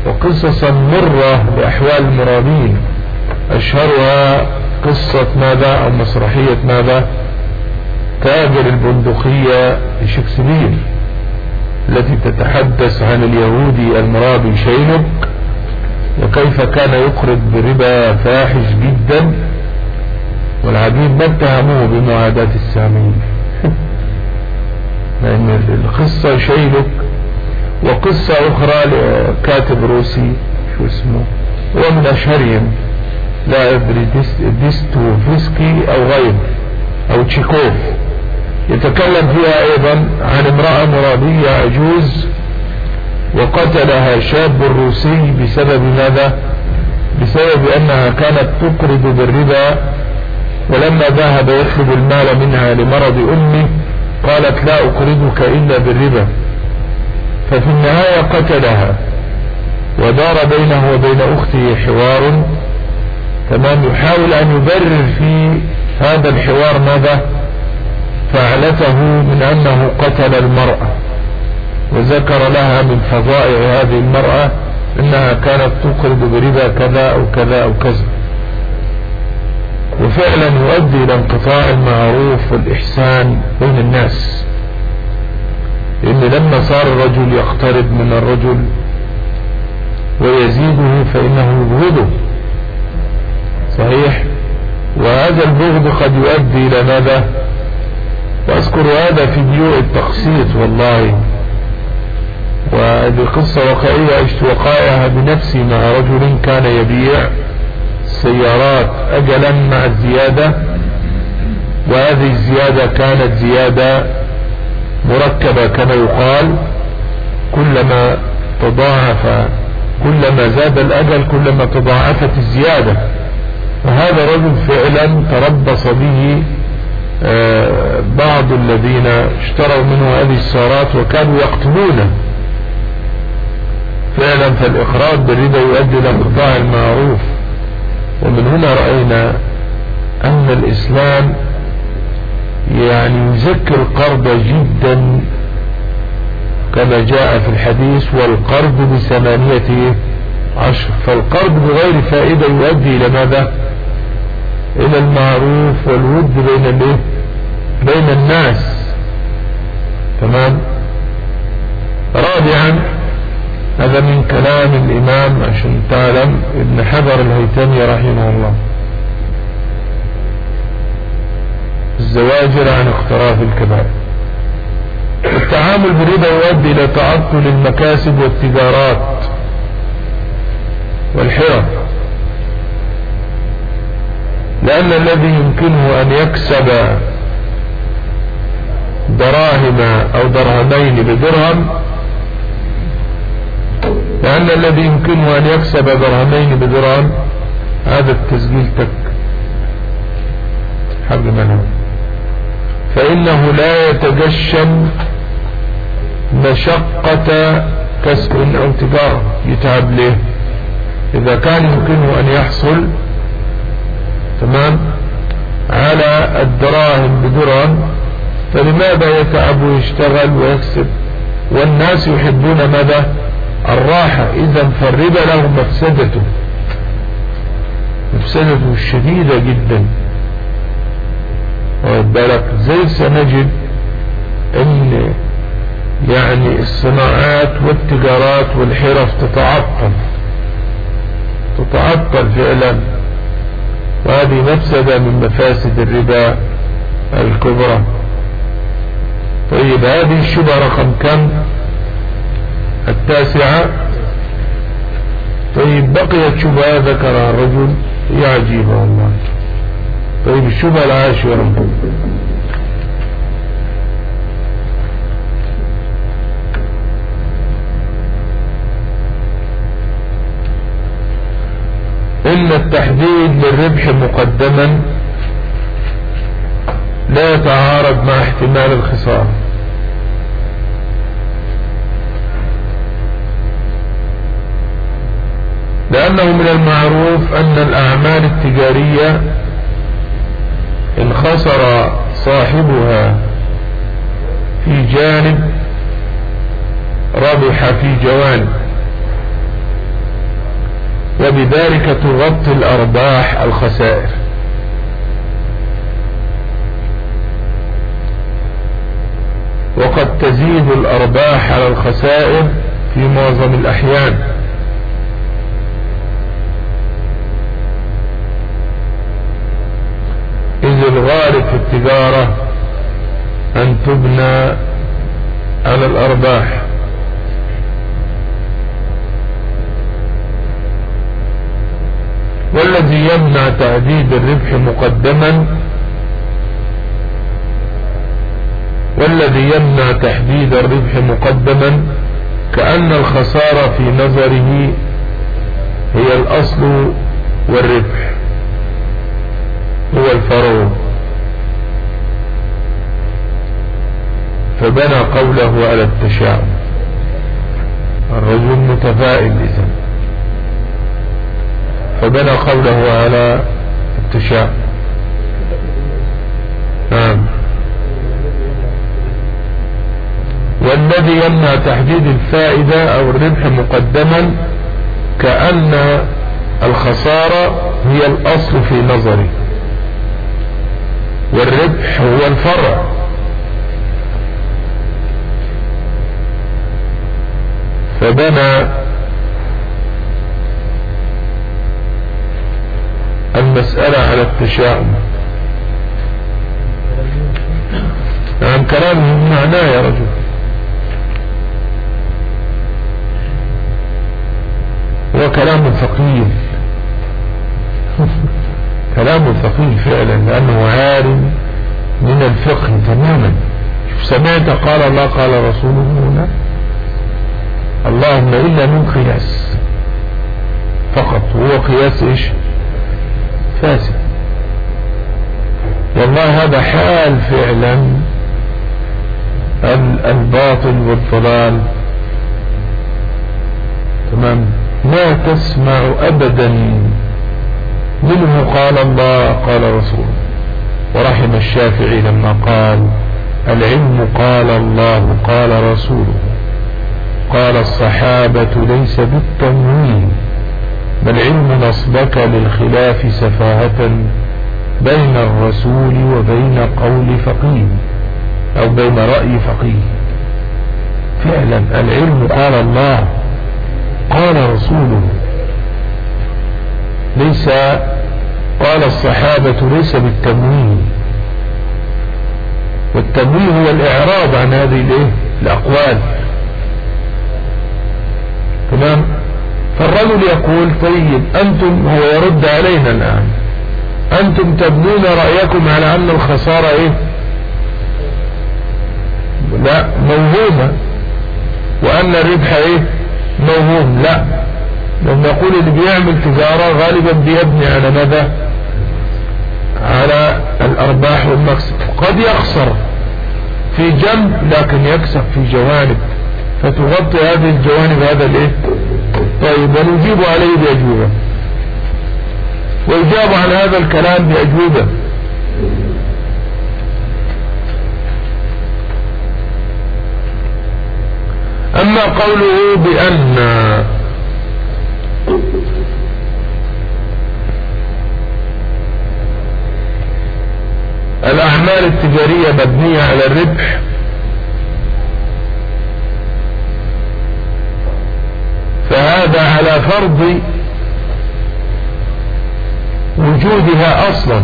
وقصصا مرة بأحوال المرابين. أشهرها قصة ماذا أو مسرحية ماذا؟ تاجر البندقية لشكسبير التي تتحدث عن اليهودي المرابي شينك وكيف كان يقرض بربا فاحش جدا والعبيد ما اتهموه بمعاداة السامين. لأن القصة شينك وقصة أخرى لكاتب روسي شو اسمه ومن أشهرهم لا أدري ديستوفسكي أو غيره أو تشيكوف. يتكلم فيها أيضا عن امرأة مرابية عجوز وقتلها شاب روسي بسبب ماذا؟ بسبب أنها كانت تقرض بالربا ولما ذهب يطلب المال منها لمرض أمه قالت لا أقرضك إلا بالربا. ففي النهاية قتلها ودار بينه وبين أخته حوار. تمام يحاول أن يبرر في هذا الحوار ماذا؟ فعلته من أنه قتل المرأة وذكر لها من فضائع هذه المرأة أنها كانت تقرض بربا كذا أو كذا أو كذا. وفعلا يؤدي إلى انقطاع المعروف والإحسان بين الناس. لأن لما صار الرجل يقترب من الرجل ويزيده فإنه يبغضه. صحيح؟ وهذا البغض قد يؤدي إلى ماذا؟ وأذكر هذا في بيوع التقسيط والله. وهذه قصة واقعية عشت وقائعها بنفسي مع رجل كان يبيع سيارات أجلا مع الزيادة وهذه الزيادة كانت زيادة مركبة كما يقال. كلما تضاعف كلما زاد الأجل كلما تضاعفت الزيادة. وهذا رجل فعلا تربص به بعض الذين اشتروا منه هذه السيارات وكانوا يقتلونه. فعلا فالإقرار بالربا يؤدي إلى انقطاع المعروف. ومن هنا رأينا أن الإسلام يعني يزكي القرض جدا كما جاء في الحديث والقرض بثمانية عشر. فالقرض بغير فائدة يؤدي إلى ماذا؟ إلى المعروف والود بين الايه بين الناس. تمام؟ رابعا هذا من كلام الإمام عشان تعلم ابن حجر الهيتمي رحمه الله. الزواجر عن اقتراف الكبائر. التعامل بالربا يؤدي إلى تعطل المكاسب والتجارات والحرف لأن الذي يمكنه أن يكسب دراهم أو درهمين بدرهم لأن الذي يمكنه أن يكسب درهمين بدرهم هذا التسجيل تك. حق منه. فإنه لا يتجشم مشقة كسب أو تجارة يتعب ليه؟ إذا كان يمكنه أن يحصل تمام؟ على الدراهم بدرهم. فلماذا يتعب ويشتغل ويكسب؟ والناس يحبون ماذا؟ الراحة. إذا فالربا له مفسدته. مفسدته شديدة جدا. بالك؟ زي سنجد إن يعني الصناعات والتجارات والحرف تتعطل. تتعطل فعلا. وهذه مفسدة من مفاسد الربا الكبرى. طيب هذه الشبهة رقم كم؟ التاسعة. طيب بقيت شبهة ذكرها الرجل هي عجيبة والله طيب الشبهة العاشرة. إن التحديد للربح مقدما لا يتعارض مع احتمال الخسارة. لأنه من المعروف أن الأعمال التجارية إن خسر صاحبها في جانب ربح في جوانب. وبذلك تغطي الأرباح الخسائر. وقد تزيد الأرباح على الخسائر في معظم الأحيان. إذ الغالب في التجارة أن تبنى على الأرباح. والذي يمنع تعديد الربح مقدما والذي يمنع تحديد الربح مقدما كأن الخسارة في نظره هي الأصل والربح هو الفرو. فبنى قوله على التشاؤم. الرجل متفائل إذن. فبنى قوله على التشاؤم نعم. والذي يمنع تحديد الفائدة أو الربح مقدما كأن الخسارة هي الأصل في نظري. والربح هو الفرع. فبنى المسألة على التشاؤم. نعم كلامه معناه يا رجل. هو كلام ثقيل كلام ثقيل فعلا لأنه عارم من الفقه تماما. سمعت قال الله قال رسوله هنا اللهم إلا من قياس. فقط هو قياس إيش؟ فاسد. والله هذا حال فعلا. الباطل والضلال. تمام. ما تسمع أبدا منه قال الله قال رسوله. ورحم الشافعي لما قال العلم قال الله قال رسوله. قال الصحابة ليس بالتمويل. بل علم نصبك للخلاف سفاهة بين الرسول وبين قول فقيه أو بين رأي فقيه. فعلا العلم قال الله قال رسوله. ليس قال الصحابة ليس بالتمويه. والتمويه هو الإعراض عن هذه الإيه؟ الأقوال. تمام؟ فالرجل يقول طيب أنتم هو يرد علينا الآن أنتم تبنون رأيكم على أن الخسارة إيه؟ لا موهومة. وأن الربح إيه؟ موهوم. لا. لما نقول اللي بيعمل تجارة غالبا بيبني على ماذا؟ على الأرباح والمكسب. قد يخسر في جنب لكن يكسب في جوانب. فتغطي هذه الجوانب هذا الإيه؟ طيب ونجيب عليه بأجوبة. ويجاب عن هذا الكلام بأجوبة. أما قوله بأن الأعمال التجارية مبنية على الربح فهذا على فرض وجودها أصلا.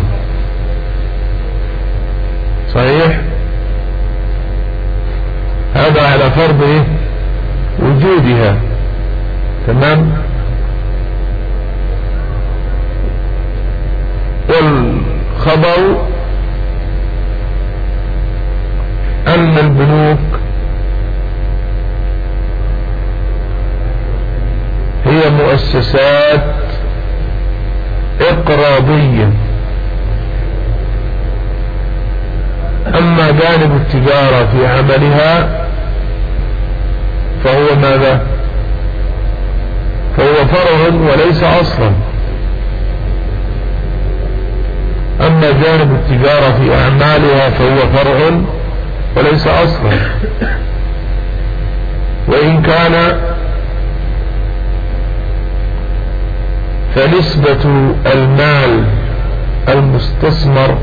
صحيح؟ هذا على فرض إيه؟ وجودها. تمام؟ والخبر أن البنوك هي مؤسسات إقراضية. أما جانب التجارة في عملها فهو ماذا؟ فهو فرع وليس أصلا. أما جانب التجارة في أعمالها فهو فرع وليس أصلا. وإن كان فنسبة المال المستثمر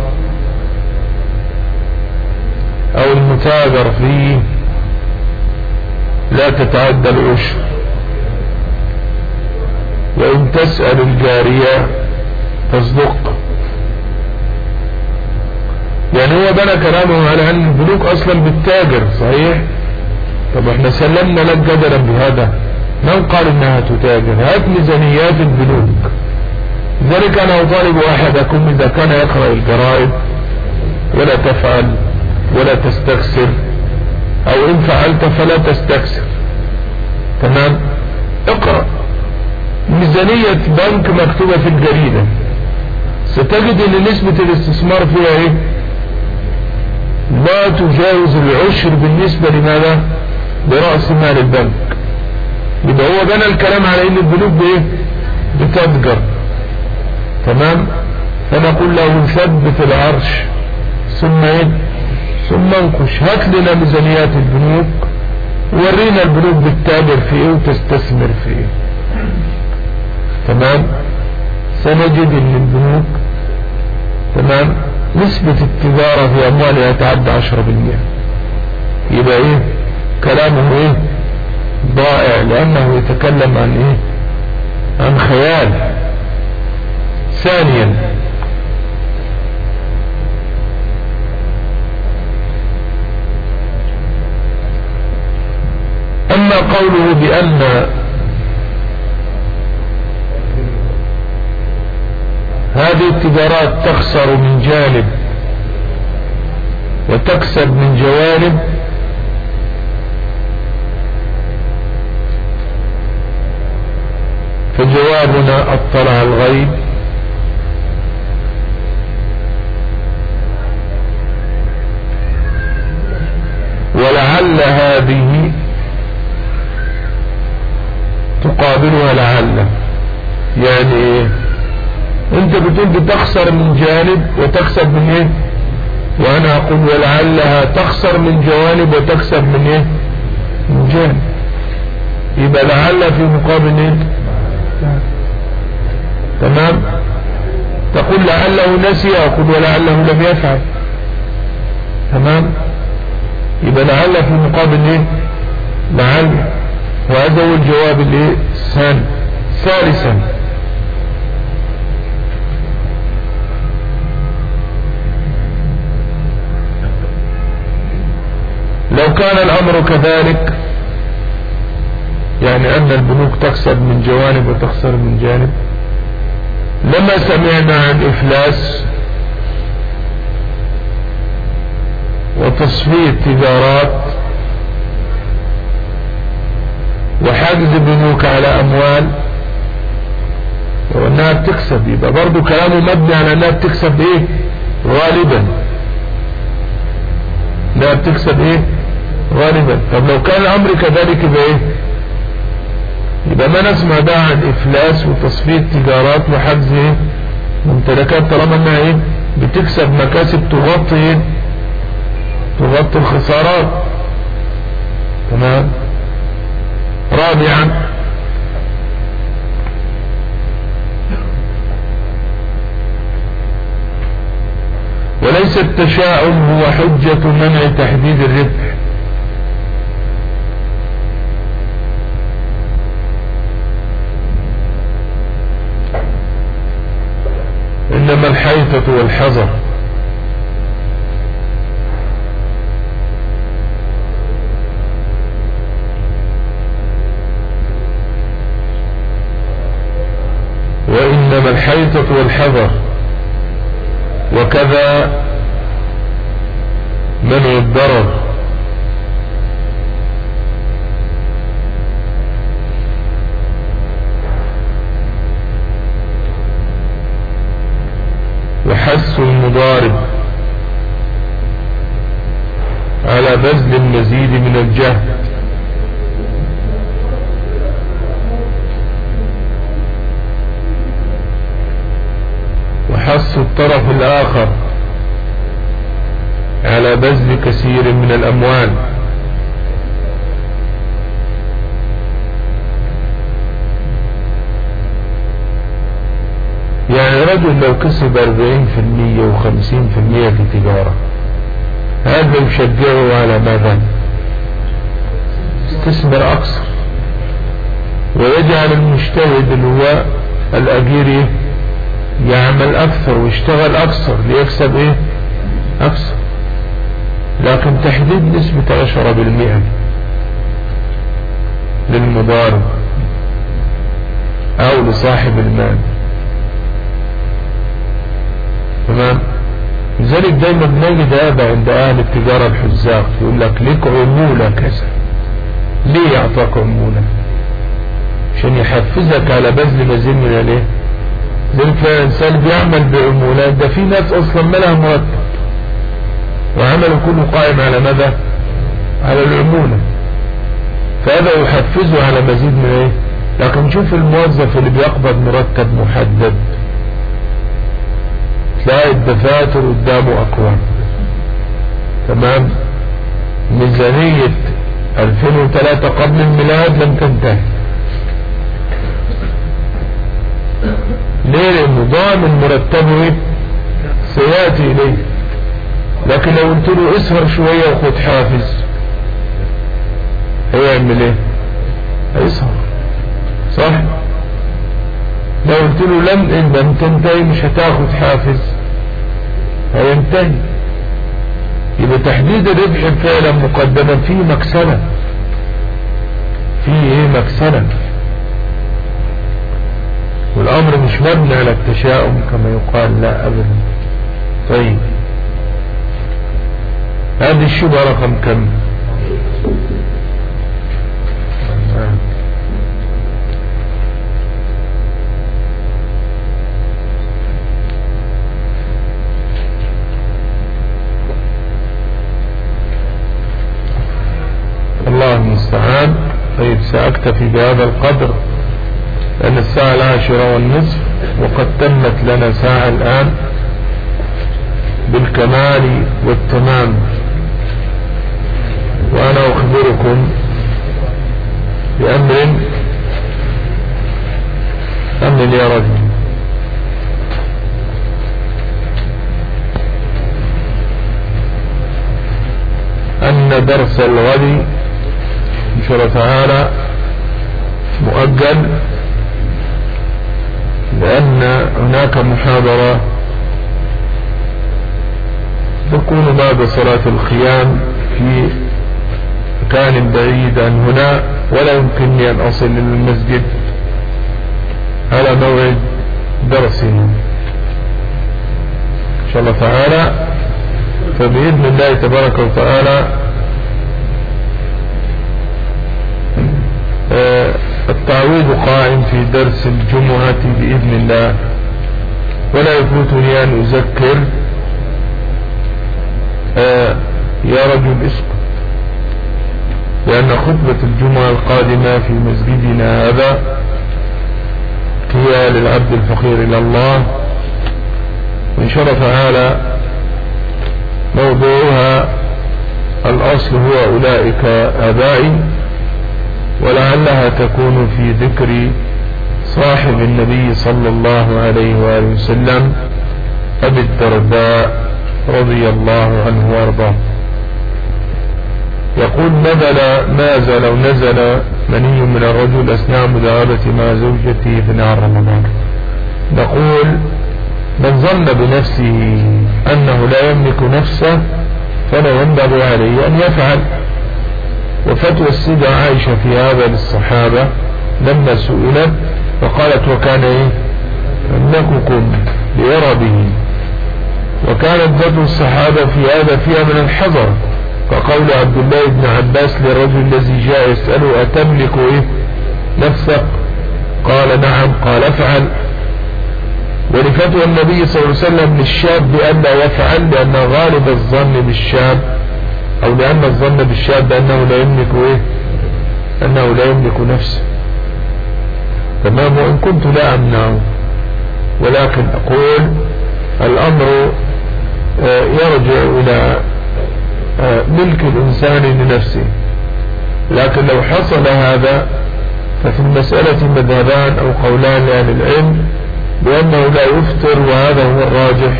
أو المتاجر فيه لا تتعدى العشر. وإن تسأل الجارية تصدق. يعني هو بنى كلامه على أن البنوك أصلا بالتاجر صحيح؟ طب إحنا سلمنا لك جدلا بهذا. من قال إنها تتاجر؟ هات ميزانيات البنوك. لذلك أنا أطالب أحدكم إذا كان يقرأ الجرائد ولا تفعل ولا تستكسر أو إن فعلت فلا تستكسر. تمام؟ اقرأ. ميزانية بنك مكتوبة في الجريدة. ستجد إن نسبة الاستثمار فيها إيه؟ لا تجاوز العشر بالنسبة لماذا؟ لرأس مال البنك. يبقى هو بنى الكلام على إن البنوك بايه بتتجر تمام؟ فنقول له ثبت العرش. ثم إيه؟ ثم انقش هات لنا ميزانيات البنوك. ورينا البنوك بتتاجر في إيه وتستثمر في إيه. تمام؟ سنجد إن البنوك. تمام؟ نسبة التجارة في أموالها تعدى عشرة بالمئة. يبقى إيه؟ كلامه إيه؟ ضائع لأنه يتكلم عن إيه؟ عن خيال. ثانيا أما قوله بأن هذه التجارات تخسر من جانب وتكسب من جوانب فجوابنا اطلع الغيب. ولعل هذه تقابلها لعل. يعني إيه انت بتقول بتخسر من جانب وتكسب من إيه؟ أقول ولعلها تخسر من جوانب وتكسب من إيه؟ من جانب. يبقى لعل في مقابل إيه؟ تمام؟ تقول لعله نسي أقول ولعله لم يفعل. تمام؟ يبقى لعل في مقابل إيه؟ لعل. وهذا هو الجواب الإيه؟ الثاني ثالثا. لو كان الأمر كذلك يعني أن البنوك تكسب من جوانب وتخسر من جانب. لما سمعنا عن إفلاس وتصفية تجارات وحجز بنوك على أموال وأنها بتكسب يبقى برضو كلامه مبني على أنها بتكسب إيه؟ غالبا. أنها بتكسب إيه؟ غالبا. طب لو كان الأمر كذلك يبقى إيه يبقى ما نسمع ده عن إفلاس وتصفية تجارات وحجز إيه؟ ممتلكات طالما إنها إيه؟ بتكسب مكاسب تغطي إيه؟ تغطي الخسارات. تمام؟ رابعا وليس التشاؤم هو حجة منع تحديد الربح. إنما الحيطة والحذر وإنما الحيطة والحذر لو كسب 40% و50% في تجارة هذا يشجعه على ماذا؟ استثمر أكثر ويجعل المجتهد اللي هو الأجير يعمل أكثر ويشتغل أكثر ليكسب إيه؟ أكثر لكن تحديد نسبة عشرة بالمئة للمضارب أو لصاحب المال. تمام؟ لذلك دايما بنجد هذا عند أهل التجارة الحزاق يقول لك ليك عمولة كذا. ليه يعطاك عمولة؟ عشان يحفزك على بذل مزيد من الإيه؟ ذلك الإنسان بيعمل بعمولة ده في ناس أصلا ما لها مرتب وعمله كله قائم على ماذا؟ على العمولة. فهذا يحفزه على مزيد من إيه لكن شوف الموظف اللي بيقبض مرتب محدد. تلاقي الدفاتر قدامه أقوام تمام؟ ميزانية 2003 قبل الميلاد لم تنتهي. ليه؟ لأنه ضامن مرتبه سيأتي إليه. لكن لو قلت له اسهر شوية وخد حافز هيعمل إيه؟ هيسهر. صح؟ لو قلت له لم إن لم تنتهي مش هتاخد حافز. هينتهي. يبقى تحديد الربح فعلا مقدما فيه مكسبة فيه إيه مكسبة والأمر مش مبني على التشاؤم كما يقال لا ابدا. طيب. هذه الشبهة رقم كم؟ سأكتفي بهذا القدر لأن الساعة العاشرة والنصف وقد تمت لنا ساعة الآن بالكمال والتمام. وأنا أخبركم بأمر أمر يا رجل أن درس الغد إن شاء الله تعالى مؤجل لأن هناك محاضرة تكون بعد صلاة الخيام في مكان بعيد عن هنا ولا يمكنني أن أصل إلى المسجد على موعد درسنا. إن شاء الله تعالى فبإذن الله تبارك وتعالى آه، التعويض قائم في درس الجمعة بإذن الله. ولا يفوتني أن أذكر آه، يا رجل اسكت. لأن خطبة الجمعة القادمة في مسجدنا هذا هي للعبد الفقير إلى الله. شاء الله تعالى موضوعها الأصل هو أولئك آبائي. ولعلها تكون في ذكر صاحب النبي صلى الله عليه وآله وسلم أبي الدرداء رضي الله عنه وأرضاه. يقول نزل نازل أو نزل مني من الرجل أثناء مداولة مع زوجته في نهار رمضان. نقول من ظن بنفسه أنه لا يملك نفسه فلا ينبغي عليه أن يفعل. وفتوى السيدة عائشة في هذا للصحابة لما سئلت فقالت وكان إيه؟ يملككم ليرى وكانت فتوى الصحابة في هذا فيها من الحذر كقول عبد الله بن عباس للرجل الذي جاء يسأله أتملك إيه؟ نفسك؟ قال نعم قال افعل. ولفتوى النبي صلى الله عليه وسلم للشاب بأن يفعل لأن غالب الظن بالشاب أو لأن الظن بالشاب بأنه لا يملك إيه؟ أنه لا يملك نفسه. تمام؟ وإن كنت لا أمنعه. ولكن أقول الأمر آه، يرجع إلى آه، ملك الإنسان لنفسه. لكن لو حصل هذا ففي المسألة مذهبان أو قولان لأهل العلم بأنه لا يفطر وهذا هو الراجح.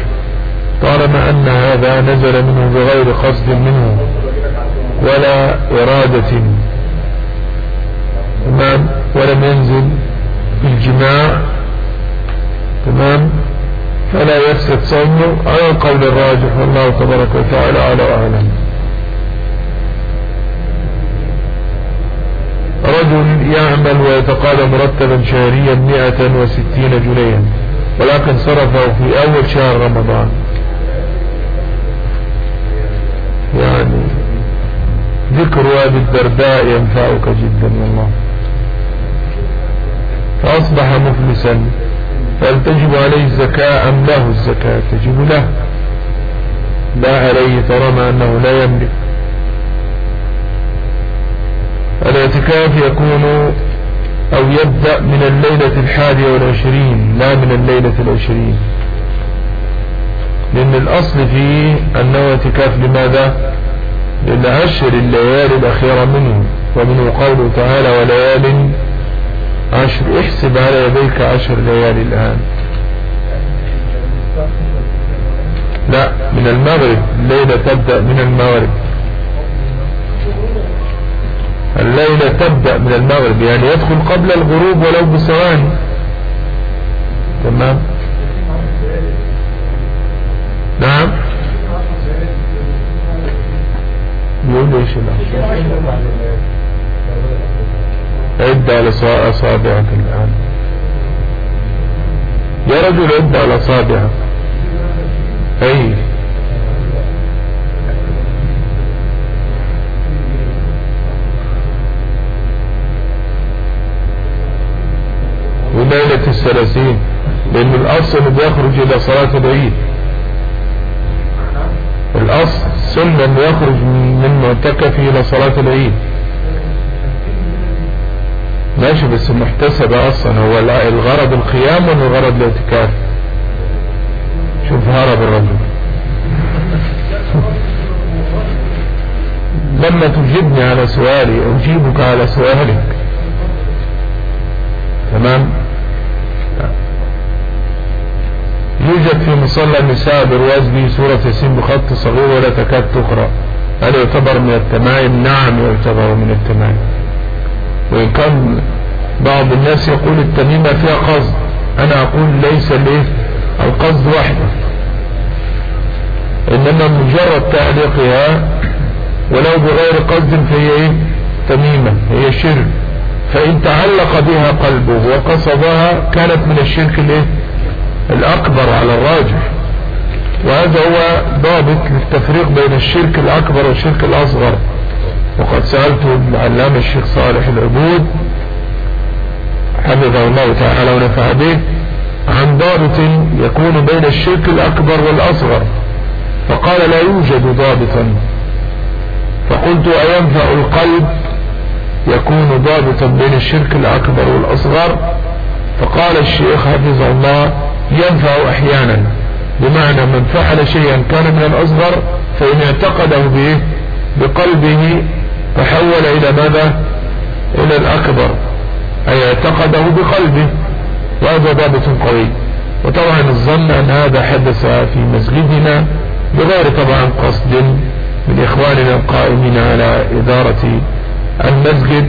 طالما أن هذا نزل منه بغير قصد منه ولا إرادة. تمام؟ ولم ينزل بالجماع. تمام؟ فلا يفسد صومه. على القول الراجح والله تبارك وتعالى على أعلم. رجل يعمل ويتقاضى مرتبا شهريا 160 جنيها ولكن صرفه في أول شهر رمضان. يعني ذكر أبي الدرداء ينفعك جدا والله. فأصبح مفلسا فهل تجب عليه الزكاة أم له الزكاة؟ تجب له. لا عليه طالما أنه لا يملك. الاعتكاف يكون أو يبدأ من الليلة الحادية والعشرين لا من الليلة العشرين. لأن الأصل فيه أنه اعتكاف لماذا؟ للعشر الليالي الأخيرة منه ومنه قوله تعالى وليال عشر. احسب على يديك عشر ليالي الآن. لا من المغرب. الليلة تبدأ من المغرب. الليلة تبدأ من المغرب يعني يدخل قبل الغروب ولو بثواني تمام؟ نعم. يقول إيش عد على اصابعك الآن. يا رجل عد على اصابعك أي. وليلة الثلاثين لأن الأصل بيخرج إلى صلاة العيد. الأصل سنة يخرج من معتكف إلى صلاة العيد. ماشي بس محتسب أصلا. هو الغرض القيام ولا الغرض الاعتكاف؟ شوف هرب الرجل. لما تجيبني على سؤالي أجيبك على سؤالك. تمام؟ يوجد في مصلى النساء به سورة ياسين بخط صغير ولا تكاد تقرأ هل يعتبر من التمائم نعم يعتبر من التمائم وإن كان بعض الناس يقول التميمة فيها قصد. أنا أقول ليس ليه؟ القصد وحده. إنما مجرد تعليقها ولو بغير قصد فهي إيه؟ تميمة هي شرك. فإن تعلق بها قلبه وقصدها كانت من الشرك الإيه الأكبر على الراجح. وهذا هو ضابط للتفريق بين الشرك الأكبر والشرك الأصغر. وقد سألت العلامة الشيخ صالح العبود حفظه الله تعالى ونفع به عن ضابط يكون بين الشرك الأكبر والأصغر. فقال لا يوجد ضابطا. فقلت أينفع القلب يكون ضابطا بين الشرك الأكبر والأصغر؟ فقال الشيخ حفظه الله ينفع أحيانا. بمعنى من فعل شيئا كان من الأصغر فإن اعتقده به بقلبه تحول إلى ماذا؟ إلى الأكبر. أي اعتقده بقلبه. وهذا ضابط قوي. وطبعا الظن أن هذا حدث في مسجدنا بغير طبعا قصد من إخواننا القائمين على إدارة المسجد.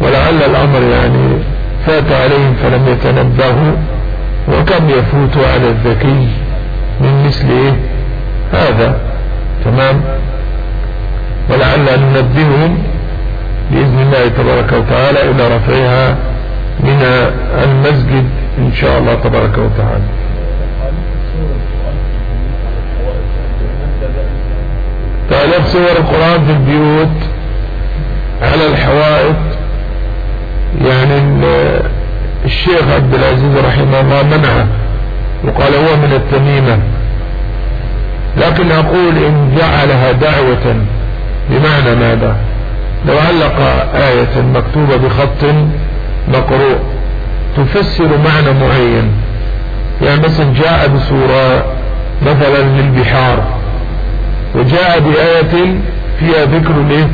ولعل الأمر يعني فات عليهم فلم يتنبهوا. وكم يفوت على الذكي من مثل إيه؟ هذا. تمام؟ ولعل أن ننبههم بإذن الله تبارك وتعالى إلى رفعها من المسجد إن شاء الله تبارك وتعالى. تعليق صور القرآن في البيوت على الحوائط يعني الشيخ عبد العزيز رحمه الله منعه وقال هو من التميمة. لكن أقول إن جعلها دعوة بمعنى ماذا؟ لو علق آية مكتوبة بخط مقروء تفسر معنى معين. يعني مثلا جاء بصورة مثلا للبحار وجاء بآية فيها ذكر الايه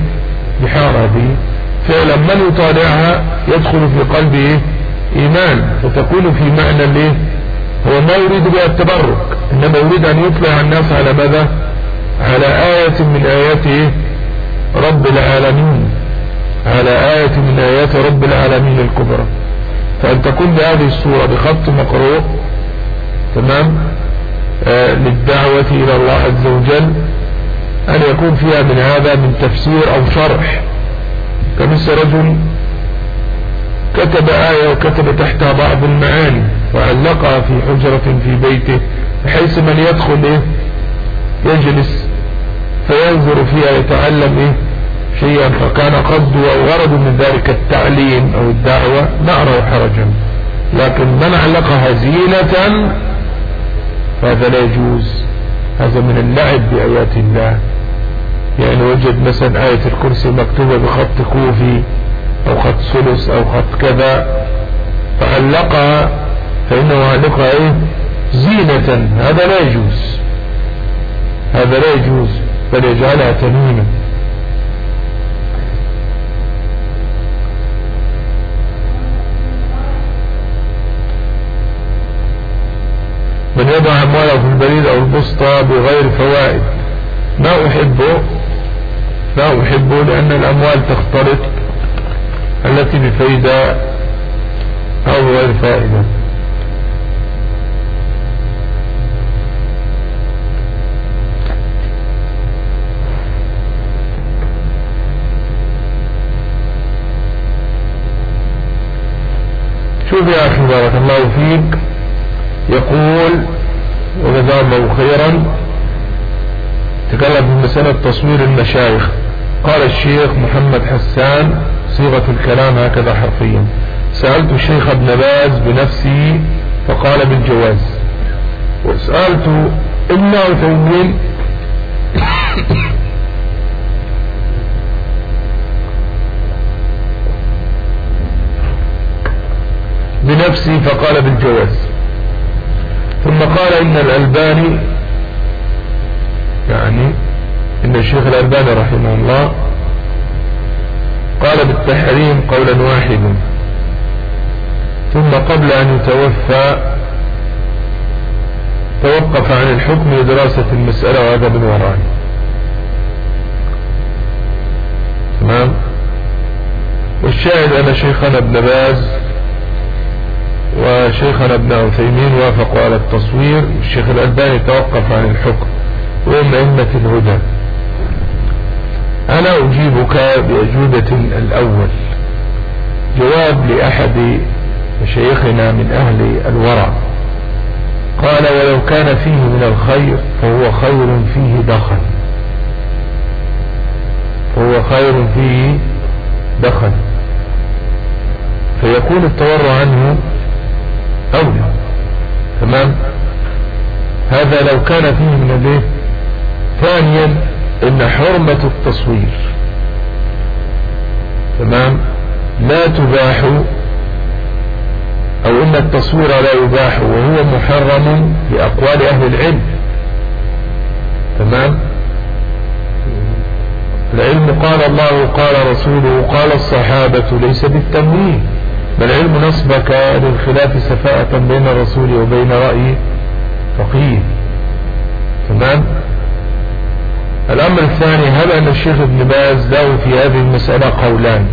بحار هذه. فعلا من يطالعها؟ يدخل في قلبه إيمان. وتكون في معنى الإيه؟ هو ما يريد بها التبرك إنما يريد أن يطلع الناس على ماذا؟ على آية من آيات رب العالمين. على آية من آيات رب العالمين الكبرى. فأن تكون بهذه الصورة بخط مقروء تمام؟ آه للدعوة إلى الله عز وجل أن يكون فيها من هذا من تفسير أو شرح. كمثل رجل كتب آية وكتب تحتها بعض المعاني وعلقها في حجرة في بيته بحيث من يدخل إيه؟ يجلس فينظر فيها يتعلم إيه؟ شيئا. فكان قصده أو غرض من ذلك التعليم أو الدعوة لا حرجا لكن من علقها زينة فهذا لا يجوز. هذا من اللعب بآيات الله. يعني وجد مثلا آية الكرسي مكتوبة بخط كوفي أو خط ثلث أو خط كذا فعلقها فإنه علقها إيه؟ زينة. هذا لا يجوز. هذا لا يجوز. بل يجعلها تميما. من يضع أمواله في البريد أو البسطة بغير فوائد. ما أحبه؟ لا أحبه لأن الأموال تختلط التي بفايدة أو غير فائدة. شوف يا أخي بارك الله فيك. يقول وجزاه الله خيرا. تكلم في مسألة تصوير المشايخ. قال الشيخ محمد حسان صيغة الكلام هكذا حرفيا. سألت الشيخ ابن باز بنفسي فقال بالجواز. وسألت ابن عثيمين. بنفسي فقال بالجواز. ثم قال إن الألباني يعني إن الشيخ الألباني رحمه الله قال بالتحريم قولا واحدا. ثم قبل أن يتوفى توقف عن الحكم لدراسة المسألة وهذا من ورائه. تمام؟ والشاهد أن شيخنا ابن باز وشيخنا ابن عثيمين وافقوا على التصوير. والشيخ الألباني توقف عن الحكم. وهم أئمة الهدى. أنا أجيبك بأجوبة الأول. جواب لأحد مشايخنا من أهل الورع. قال ولو كان فيه من الخير فهو خير فيه دخل. فهو خير فيه دخل. فيكون التورع عنه أولى. تمام؟ هذا لو كان فيه من الإيه؟ ثانيا إن حرمة التصوير تمام؟ لا تباح أو إن التصوير لا يباح وهو محرم بأقوال أهل العلم تمام؟ العلم قال الله قال رسوله قال الصحابة ليس بالتمويه بل علم نصبك للخلاف سفاءة بين الرسول وبين رأي فقيه تمام؟ الأمر الثاني هل أن الشيخ ابن باز له في هذه المسألة قولان؟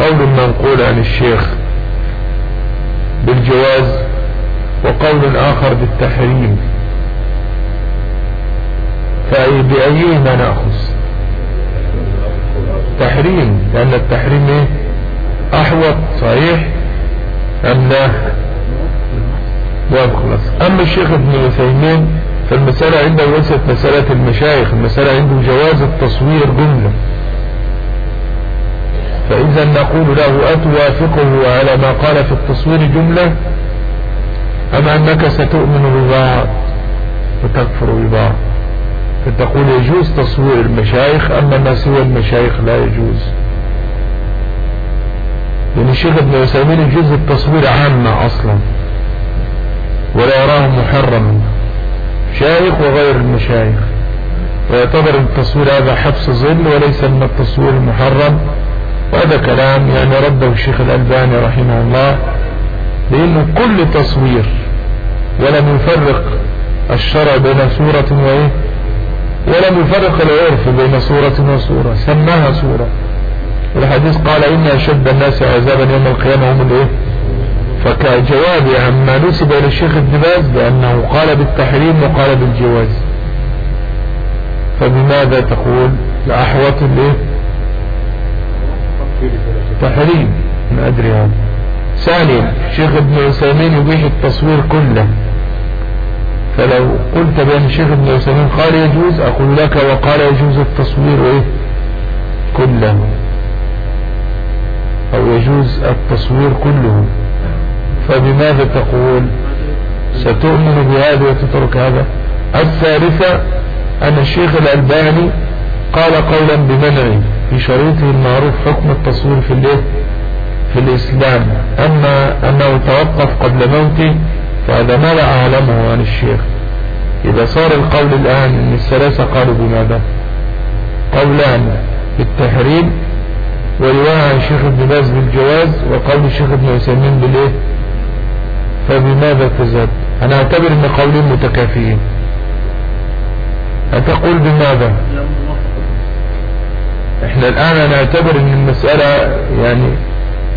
قول منقول عن الشيخ بالجواز وقول آخر بالتحريم. فبأيهما نأخذ؟ تحريم لأن التحريم إيه؟ أحوط صحيح؟ أم لا؟ أما الشيخ ابن عثيمين فالمسألة عنده ليست مسألة المشايخ المسألة عنده جواز التصوير جملة. فإذا نقول له أتوافقه على ما قال في التصوير جملة؟ أم أنك ستؤمن ببعض وتكفر ببعض فتقول يجوز تصوير المشايخ أما ما سوى المشايخ لا يجوز. لأن الشيخ ابن عثيمين يجوز التصوير عامة أصلا ولا يراه محرما. شايخ وغير المشايخ. ويعتبر التصوير هذا حبس ظل وليس من التصوير المحرم. وهذا كلام يعني رده الشيخ الألباني رحمه الله لأنه كل تصوير ولم يفرق الشرع بين صورة وإيه؟ ولم يفرق العرف بين صورة وصورة. سماها صورة. الحديث قال إن أشد الناس عذابا يوم القيامة هم الإيه؟ فكجواب عما نسب إلى الشيخ ابن باز بأنه قال بالتحريم وقال بالجواز. فبماذا تقول؟ لأحوط الإيه؟ تحريم. ما أدري هذا. ثانيا الشيخ ابن عثيمين يبيح التصوير كله. فلو قلت بأن الشيخ ابن عثيمين قال يجوز أقول لك وقال يجوز التصوير إيه؟ كله. أو يجوز التصوير كله. فبماذا تقول؟ ستؤمن بهذا وتترك هذا؟ الثالثة أن الشيخ الألباني قال قولا بمنعه في شريطه المعروف حكم التصوير في الإيه؟ في الإسلام. أما أنه توقف قبل موته فهذا ما لا أعلمه عن الشيخ. إذا صار القول الآن أن الثلاثة قالوا بماذا؟ قولان بالتحريم ورواية عن الشيخ ابن باز بالجواز وقول الشيخ ابن عثيمين بالإيه؟ فبماذا تزاد؟ أنا أعتبر إن قولين متكافيين هتقول بماذا؟ إحنا الآن نعتبر إن المسألة يعني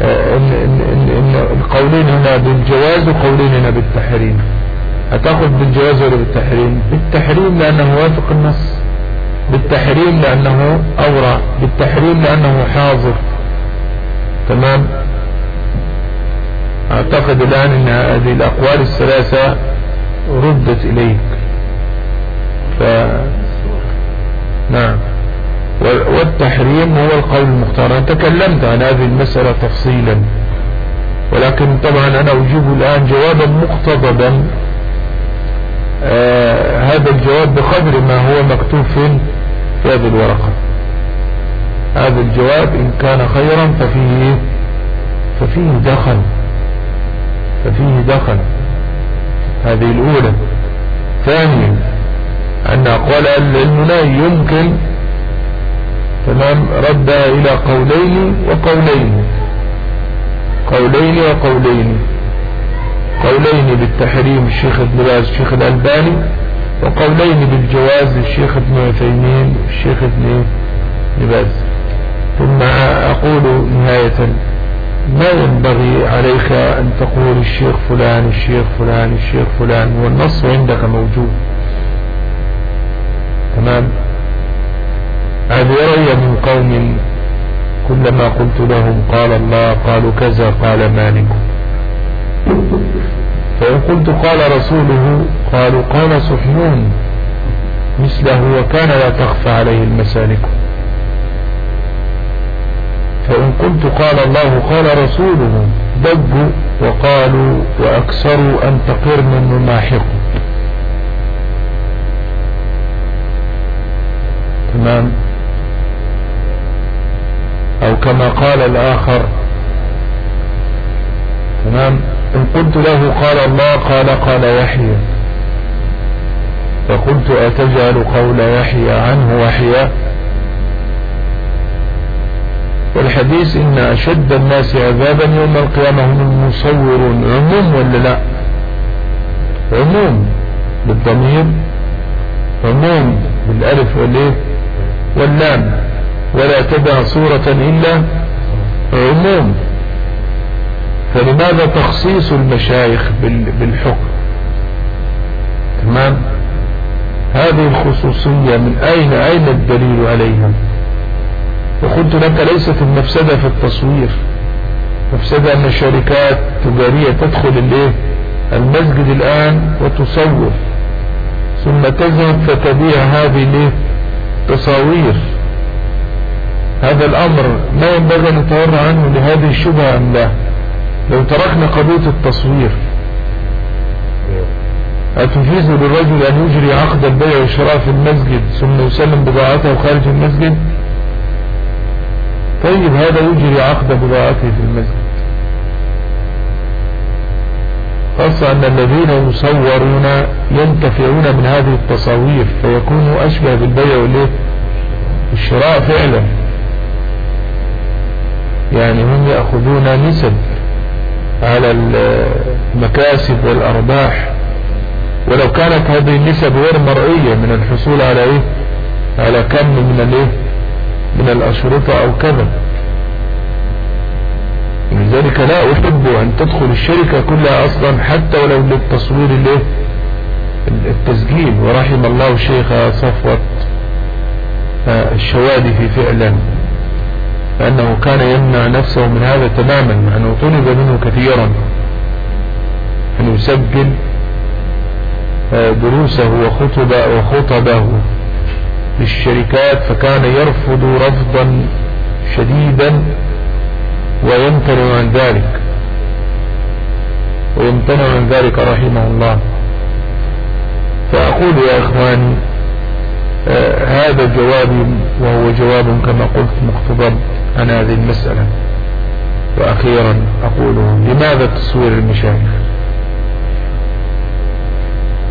آه، إن, إن, إن, إن القولين هنا بالجواز وقولين هنا بالتحريم. هتاخذ بالجواز ولا بالتحريم؟ بالتحريم لأنه وافق النص. بالتحريم لأنه اورع بالتحريم لأنه حاضر. تمام؟ أعتقد الآن إن هذه الأقوال الثلاثة ردت إليك. ف نعم. والتحريم هو القول المختار. أنا تكلمت عن هذه المسألة تفصيلا. ولكن طبعا أنا أجيب الآن جوابا مقتضبا آه هذا الجواب بقدر ما هو مكتوب في هذه الورقة. هذا الجواب إن كان خيرا ففيه ففيه دخل. ففيه دخل. هذه الأولى. ثانيا أن أقوال العلم لا يمكن تمام رد إلى قولين وقولين. قولين وقولين. قولين بالتحريم الشيخ ابن باز الشيخ الألباني وقولين بالجواز الشيخ ابن عثيمين الشيخ ابن باز. ثم أقول نهاية. ما ينبغي عليك أن تقول الشيخ فلان الشيخ فلان الشيخ فلان والنص عندك موجود. تمام؟ عذري من قوم كلما قلت لهم قال الله قالوا كذا قال مالك فإن قلت قال رسوله قالوا قال سحنون مثله وكان لا تخفى عليه المسالك. فإن قلت قال الله قال رسوله ضجوا وقالوا وأكثروا أن تقرن مماحق تمام؟ أو كما قال الآخر. تمام؟ إن قلت له قال الله قال قال يحيى. فقلت أتجعل قول يحيى عنه وحيا والحديث إن أشد الناس عذابا يوم القيامة هم المصورون. عموم ولا لا؟ عموم. بالضمير. عموم. بالألف والإيه واللام. ولا تدع صورة إلا عموم. فلماذا تخصيص المشايخ بالحكم؟ تمام؟ هذه الخصوصية من أين أين الدليل عليها؟ وقلت لك ليست المفسدة في التصوير. مفسدة أن الشركات تجارية تدخل الإيه؟ المسجد الآن وتصور. ثم تذهب فتبيع هذه التصاوير هذا الأمر ما ينبغي أن نتورع عنه لهذه الشبهة أم لا؟ لو تركنا قضية التصوير. أتجيز للرجل أن يجري عقد البيع والشراء في المسجد ثم يسلم بضاعته خارج المسجد؟ طيب هذا يجري عقد بضاعته في المسجد. خاصة أن الذين يصورون ينتفعون من هذه التصاوير فيكونوا أشبه بالبيع والشراء فعلا. يعني هم يأخذون نسب على المكاسب والأرباح. ولو كانت هذه النسب غير مرئية من الحصول على إيه؟ على كم من الإيه؟ من الأشرطة أو كذا. لذلك لا أحب أن تدخل الشركة كلها أصلا حتى ولو للتصوير الايه التسجيل. ورحم الله الشيخ صفوة الشوادي فعلا فأنه كان يمنع نفسه من هذا تماما. مع أنه طلب منه كثيرا أن يسجل دروسه وخطب وخطبه. للشركات فكان يرفض رفضا شديدا ويمتنع عن ذلك. ويمتنع عن ذلك رحمه الله. فأقول يا إخواني آه هذا جوابي وهو جواب كما قلت مقتضب عن هذه المسألة. وأخيرا أقول لماذا تصوير المشايخ؟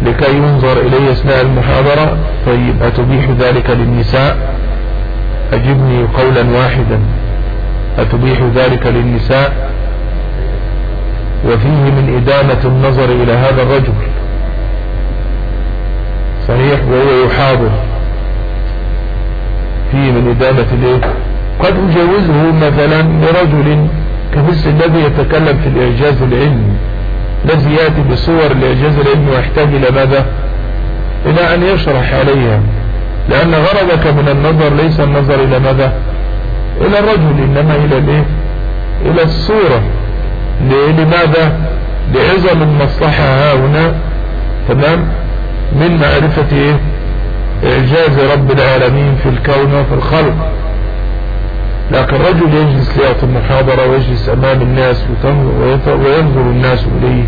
لكي ينظر إلي أثناء المحاضرة. طيب أتبيح ذلك للنساء؟ أجبني قولا واحدا. أتبيح ذلك للنساء؟ وفيه من إدامة النظر إلى هذا الرجل. صحيح وهو يحاضر. فيه من إدامة الإيه؟ قد أجوزه مثلا لرجل كمثل الذي يتكلم في الإعجاز العلمي. الذي يأتي بصور الإعجاز العلمي ويحتاج إلى ماذا؟ إلى أن يشرح عليها. لأن غرضك من النظر ليس النظر إلى ماذا؟ إلى الرجل إنما إلى الإيه؟ إلى الصورة. لماذا؟ لعظم المصلحة ها هنا تمام؟ من معرفة إيه؟ إعجاز رب العالمين في الكون وفي الخلق. لكن رجل يجلس ليعطي المحاضرة ويجلس أمام الناس وينظر الناس إليه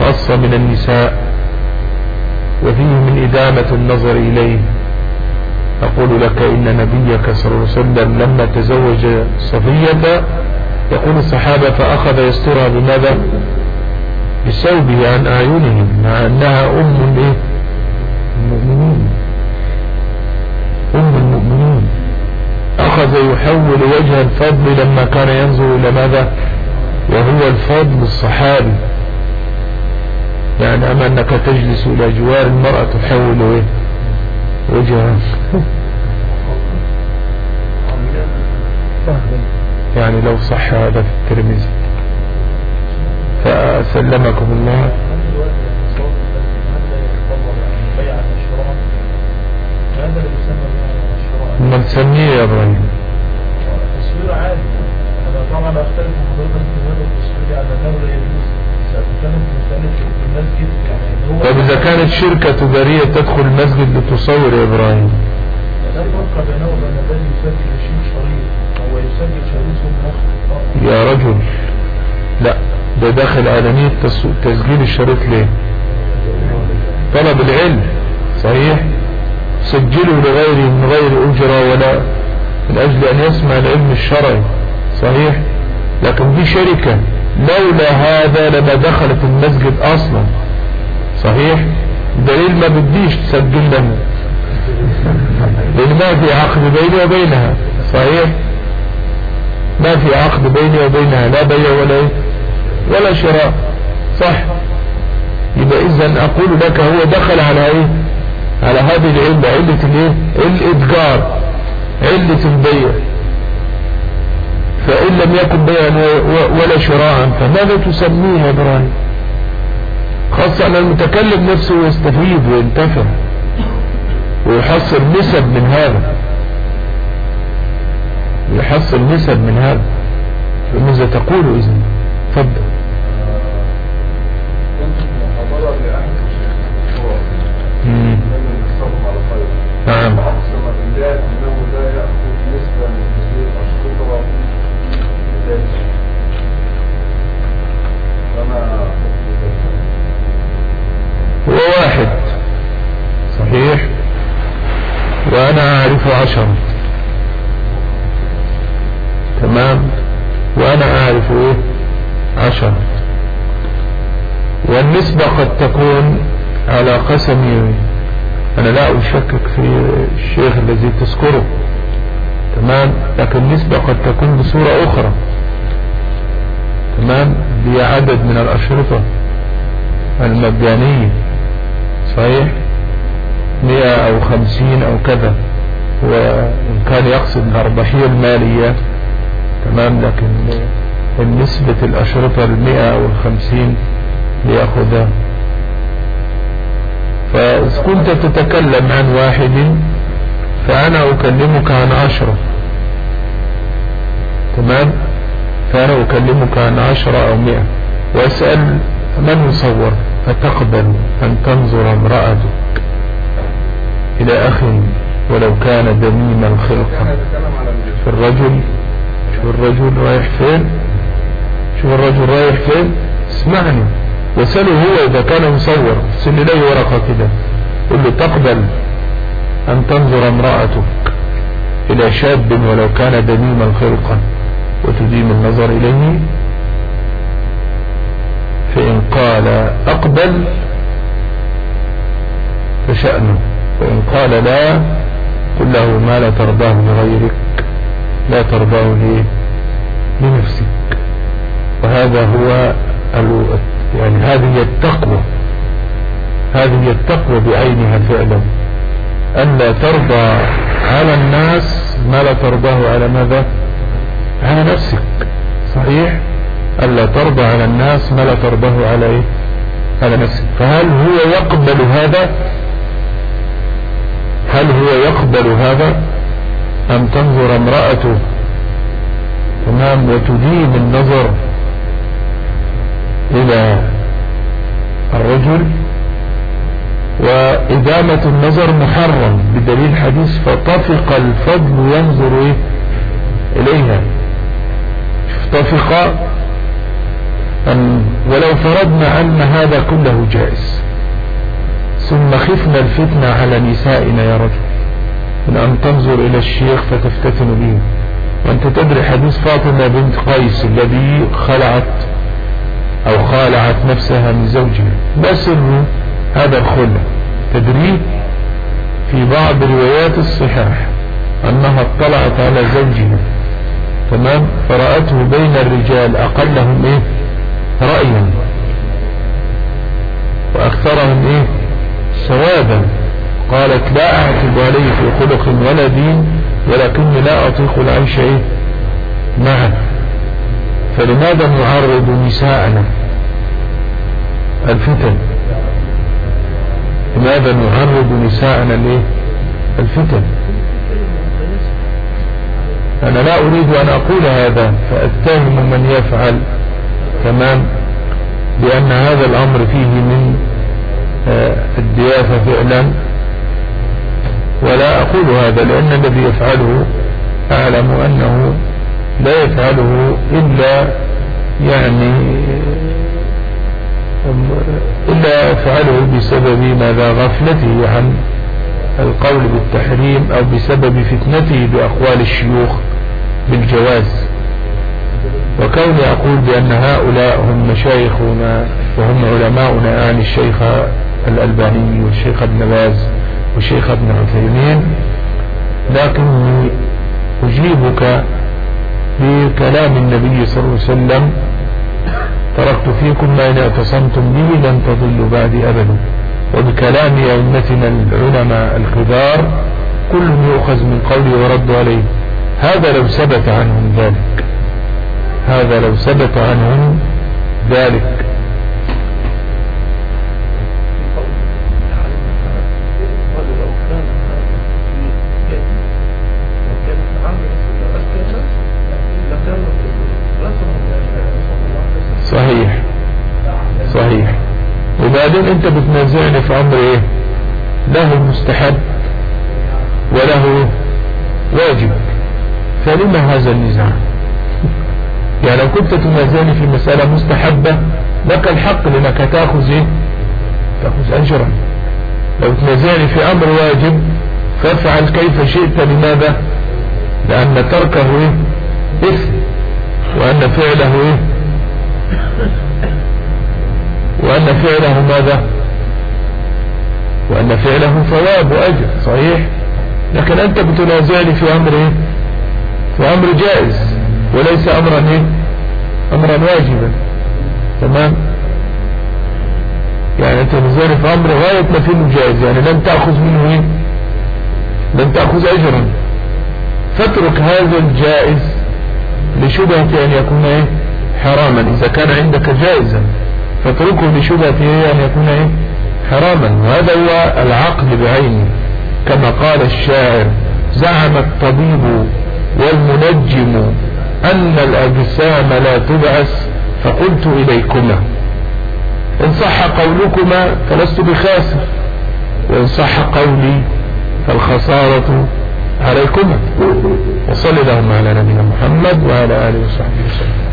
خاصة من النساء وفيه من إدامة النظر إليه. أقول لك إن نبيك صلى الله عليه وسلم لما تزوج صفية يقول الصحابة فأخذ يسترها بماذا؟ بثوبه عن أعينهم مع أنها أم المؤمنين أم أخذ يحول وجه الفضل لما كان ينظر إلى ماذا؟ وهو الفضل الصحابي. يعني أما أنك تجلس إلى جوار المرأة تحول وجهها. يعني لو صح هذا في الترمذي. فسلمكم الله. ما نسميه يا إبراهيم التصوير عادي. أنا طبعا أختلف حضرتك في هذا التصوير على لا يجوز يعني طب إذا كانت شركة تجارية تدخل المسجد لتصور يا إبراهيم لا بينه وبين الذي يسجل شيء شريط هو يسجل يا رجل. لا ده داخل آلانية تسجيل الشريط ليه؟ طلب العلم صحيح؟ سجله لغيره من غير أجرة ولا من أجل أن يسمع العلم الشرعي. صحيح؟ لكن دي شركة. لولا هذا لما دخلت المسجد أصلا. صحيح؟ دليل ما بديش تسجل لنا. لأن ما في عقد بيني وبينها. صحيح؟ ما في عقد بيني وبينها. لا بيع ولا إيه؟ ولا شراء. صح. يبقى إذا أقول لك هو دخل على إيه؟ على هذه العلة علة الايه؟ الإتجار علة البيع. فإن لم يكن بيعا ولا شراعا فماذا تسميه يا إبراهيم؟ خاصة أن المتكلم نفسه يستفيد وينتفع ويحصل نسب من هذا. يحصل نسب من هذا. فماذا تقول إذن؟ تفضل. نعم. هو واحد. صحيح. وأنا أعرف عشرة. تمام. وأنا أعرف إيه عشرة. والنسبة قد تكون على قسم يمين أنا لا أشكك في الشيخ الذي تذكره. تمام؟ لكن النسبة قد تكون بصورة أخرى. تمام؟ بعدد من الأشرطة المجانية صحيح؟ مئة أو خمسين أو كذا. وان كان يقصد الارباحية المالية تمام؟ لكن النسبة الأشرطة المئة أو الخمسين ليأخذها. فإذا كنت تتكلم عن واحد فأنا أكلمك عن عشرة. تمام؟ فأنا أكلمك عن عشرة أو مئة. وأسأل من يصور؟ فتقبل أن تنظر امرأتك إلى أخ ولو كان دميم الخلقة في الرجل؟ شوف الرجل رايح فين؟ شوف الرجل رايح فين؟ اسمعني. وسأله هو إذا كان مصور سن لي ورقة كده. قل له تقبل أن تنظر امرأتك إلى شاب ولو كان دميم الخلقة وتديم النظر إليه. فإن قال أقبل فشأنه وإن قال لا قل له ما لا ترضاه لغيرك لا ترضاه لنفسك. وهذا هو يعني هذه التقوى هذه التقوى بعينها فعلا. أن لا ترضى على الناس ما لا ترضاه على ماذا؟ على نفسك. صحيح؟ ألا ترضى على الناس ما لا ترضاه على إيه؟ على نفسك. فهل هو يقبل هذا؟ هل هو يقبل هذا؟ أم تنظر امرأته تمام وتدين النظر إلى الرجل. وإدامة النظر محرم بدليل حديث فطفق الفضل ينظر؟ إليها. طفق أن ولو فرضنا أن هذا كله جائز ثم خفنا الفتنة على نسائنا يا رجل. من أن تنظر إلى الشيخ فتفتتن به. وأنت تدري حديث فاطمة بنت قيس الذي خلعت أو خالعت نفسها من زوجها. ما سر هذا الخلع. تدري في بعض روايات الصحاح أنها اطلعت على زوجها. تمام؟ فرأته بين الرجال أقلهم إيه؟ رأيا. وأكثرهم إيه؟ سوادا قالت لا أعتب عليه في خلق ولا دين ولكني لا أطيق العيش إيه؟ معه. فلماذا نعرض نساءنا؟ الفتن. لماذا نعرض نساءنا ليه؟ الفتن. أنا لا أريد أن أقول هذا فأتهم من يفعل. تمام؟ لأن هذا الأمر فيه من آه، الديافة فعلا. ولا أقول هذا لأن الذي يفعله أعلم أنه لا يفعله إلا يعني إلا يفعله بسبب ماذا غفلته عن القول بالتحريم أو بسبب فتنته بأقوال الشيوخ بالجواز. وكوني أقول بأن هؤلاء هم مشايخنا وهم علماؤنا يعني الشيخ الألباني والشيخ ابن باز والشيخ ابن عثيمين لكني أجيبك بكلام النبي صلى الله عليه وسلم تركت فيكم ما إن اعتصمتم به لن تضلوا بعدي أبدا. وبكلام أئمتنا العلماء الكبار كل يؤخذ من قولي ورد عليه هذا لو ثبت عنهم ذلك. هذا لو ثبت عنهم ذلك. وبعدين انت بتنازعني في أمر إيه؟ له مستحب وله واجب. فلما هذا النزاع؟ يعني لو كنت تنازعني في مسألة مستحبة لك الحق لأنك تأخذ إيه؟ تأخذ أجرا. لو تنازعني في أمر واجب فافعل كيف شئت. لماذا؟ لأن تركه إيه؟ إثم وأن فعله إيه؟ وأن فعله ماذا وأن فعله ثواب وأجر صحيح لكن أنت بتنازعني في أمر إيه؟ في أمر جائز وليس أمرا إيه؟ أمرا واجبا تمام يعني أنت تنازعني في أمر غاية ما فيه جائز يعني لن تأخذ منه إيه؟ لن تأخذ أجرا فاترك هذا الجائز لشبهة أن يكون إيه؟ حراما إذا كان عندك جائزا فاتركه لشبهته أن يكون إيه؟ حراما. وهذا هو العقل بعينه. كما قال الشاعر زعم الطبيب والمنجم أن الأجسام لا تبعث فقلت إليكما. إن صح قولكما فلست بخاسر وإن صح قولي فالخسارة عليكما. وصل اللهم على نبينا محمد وعلى آله وصحبه وسلم.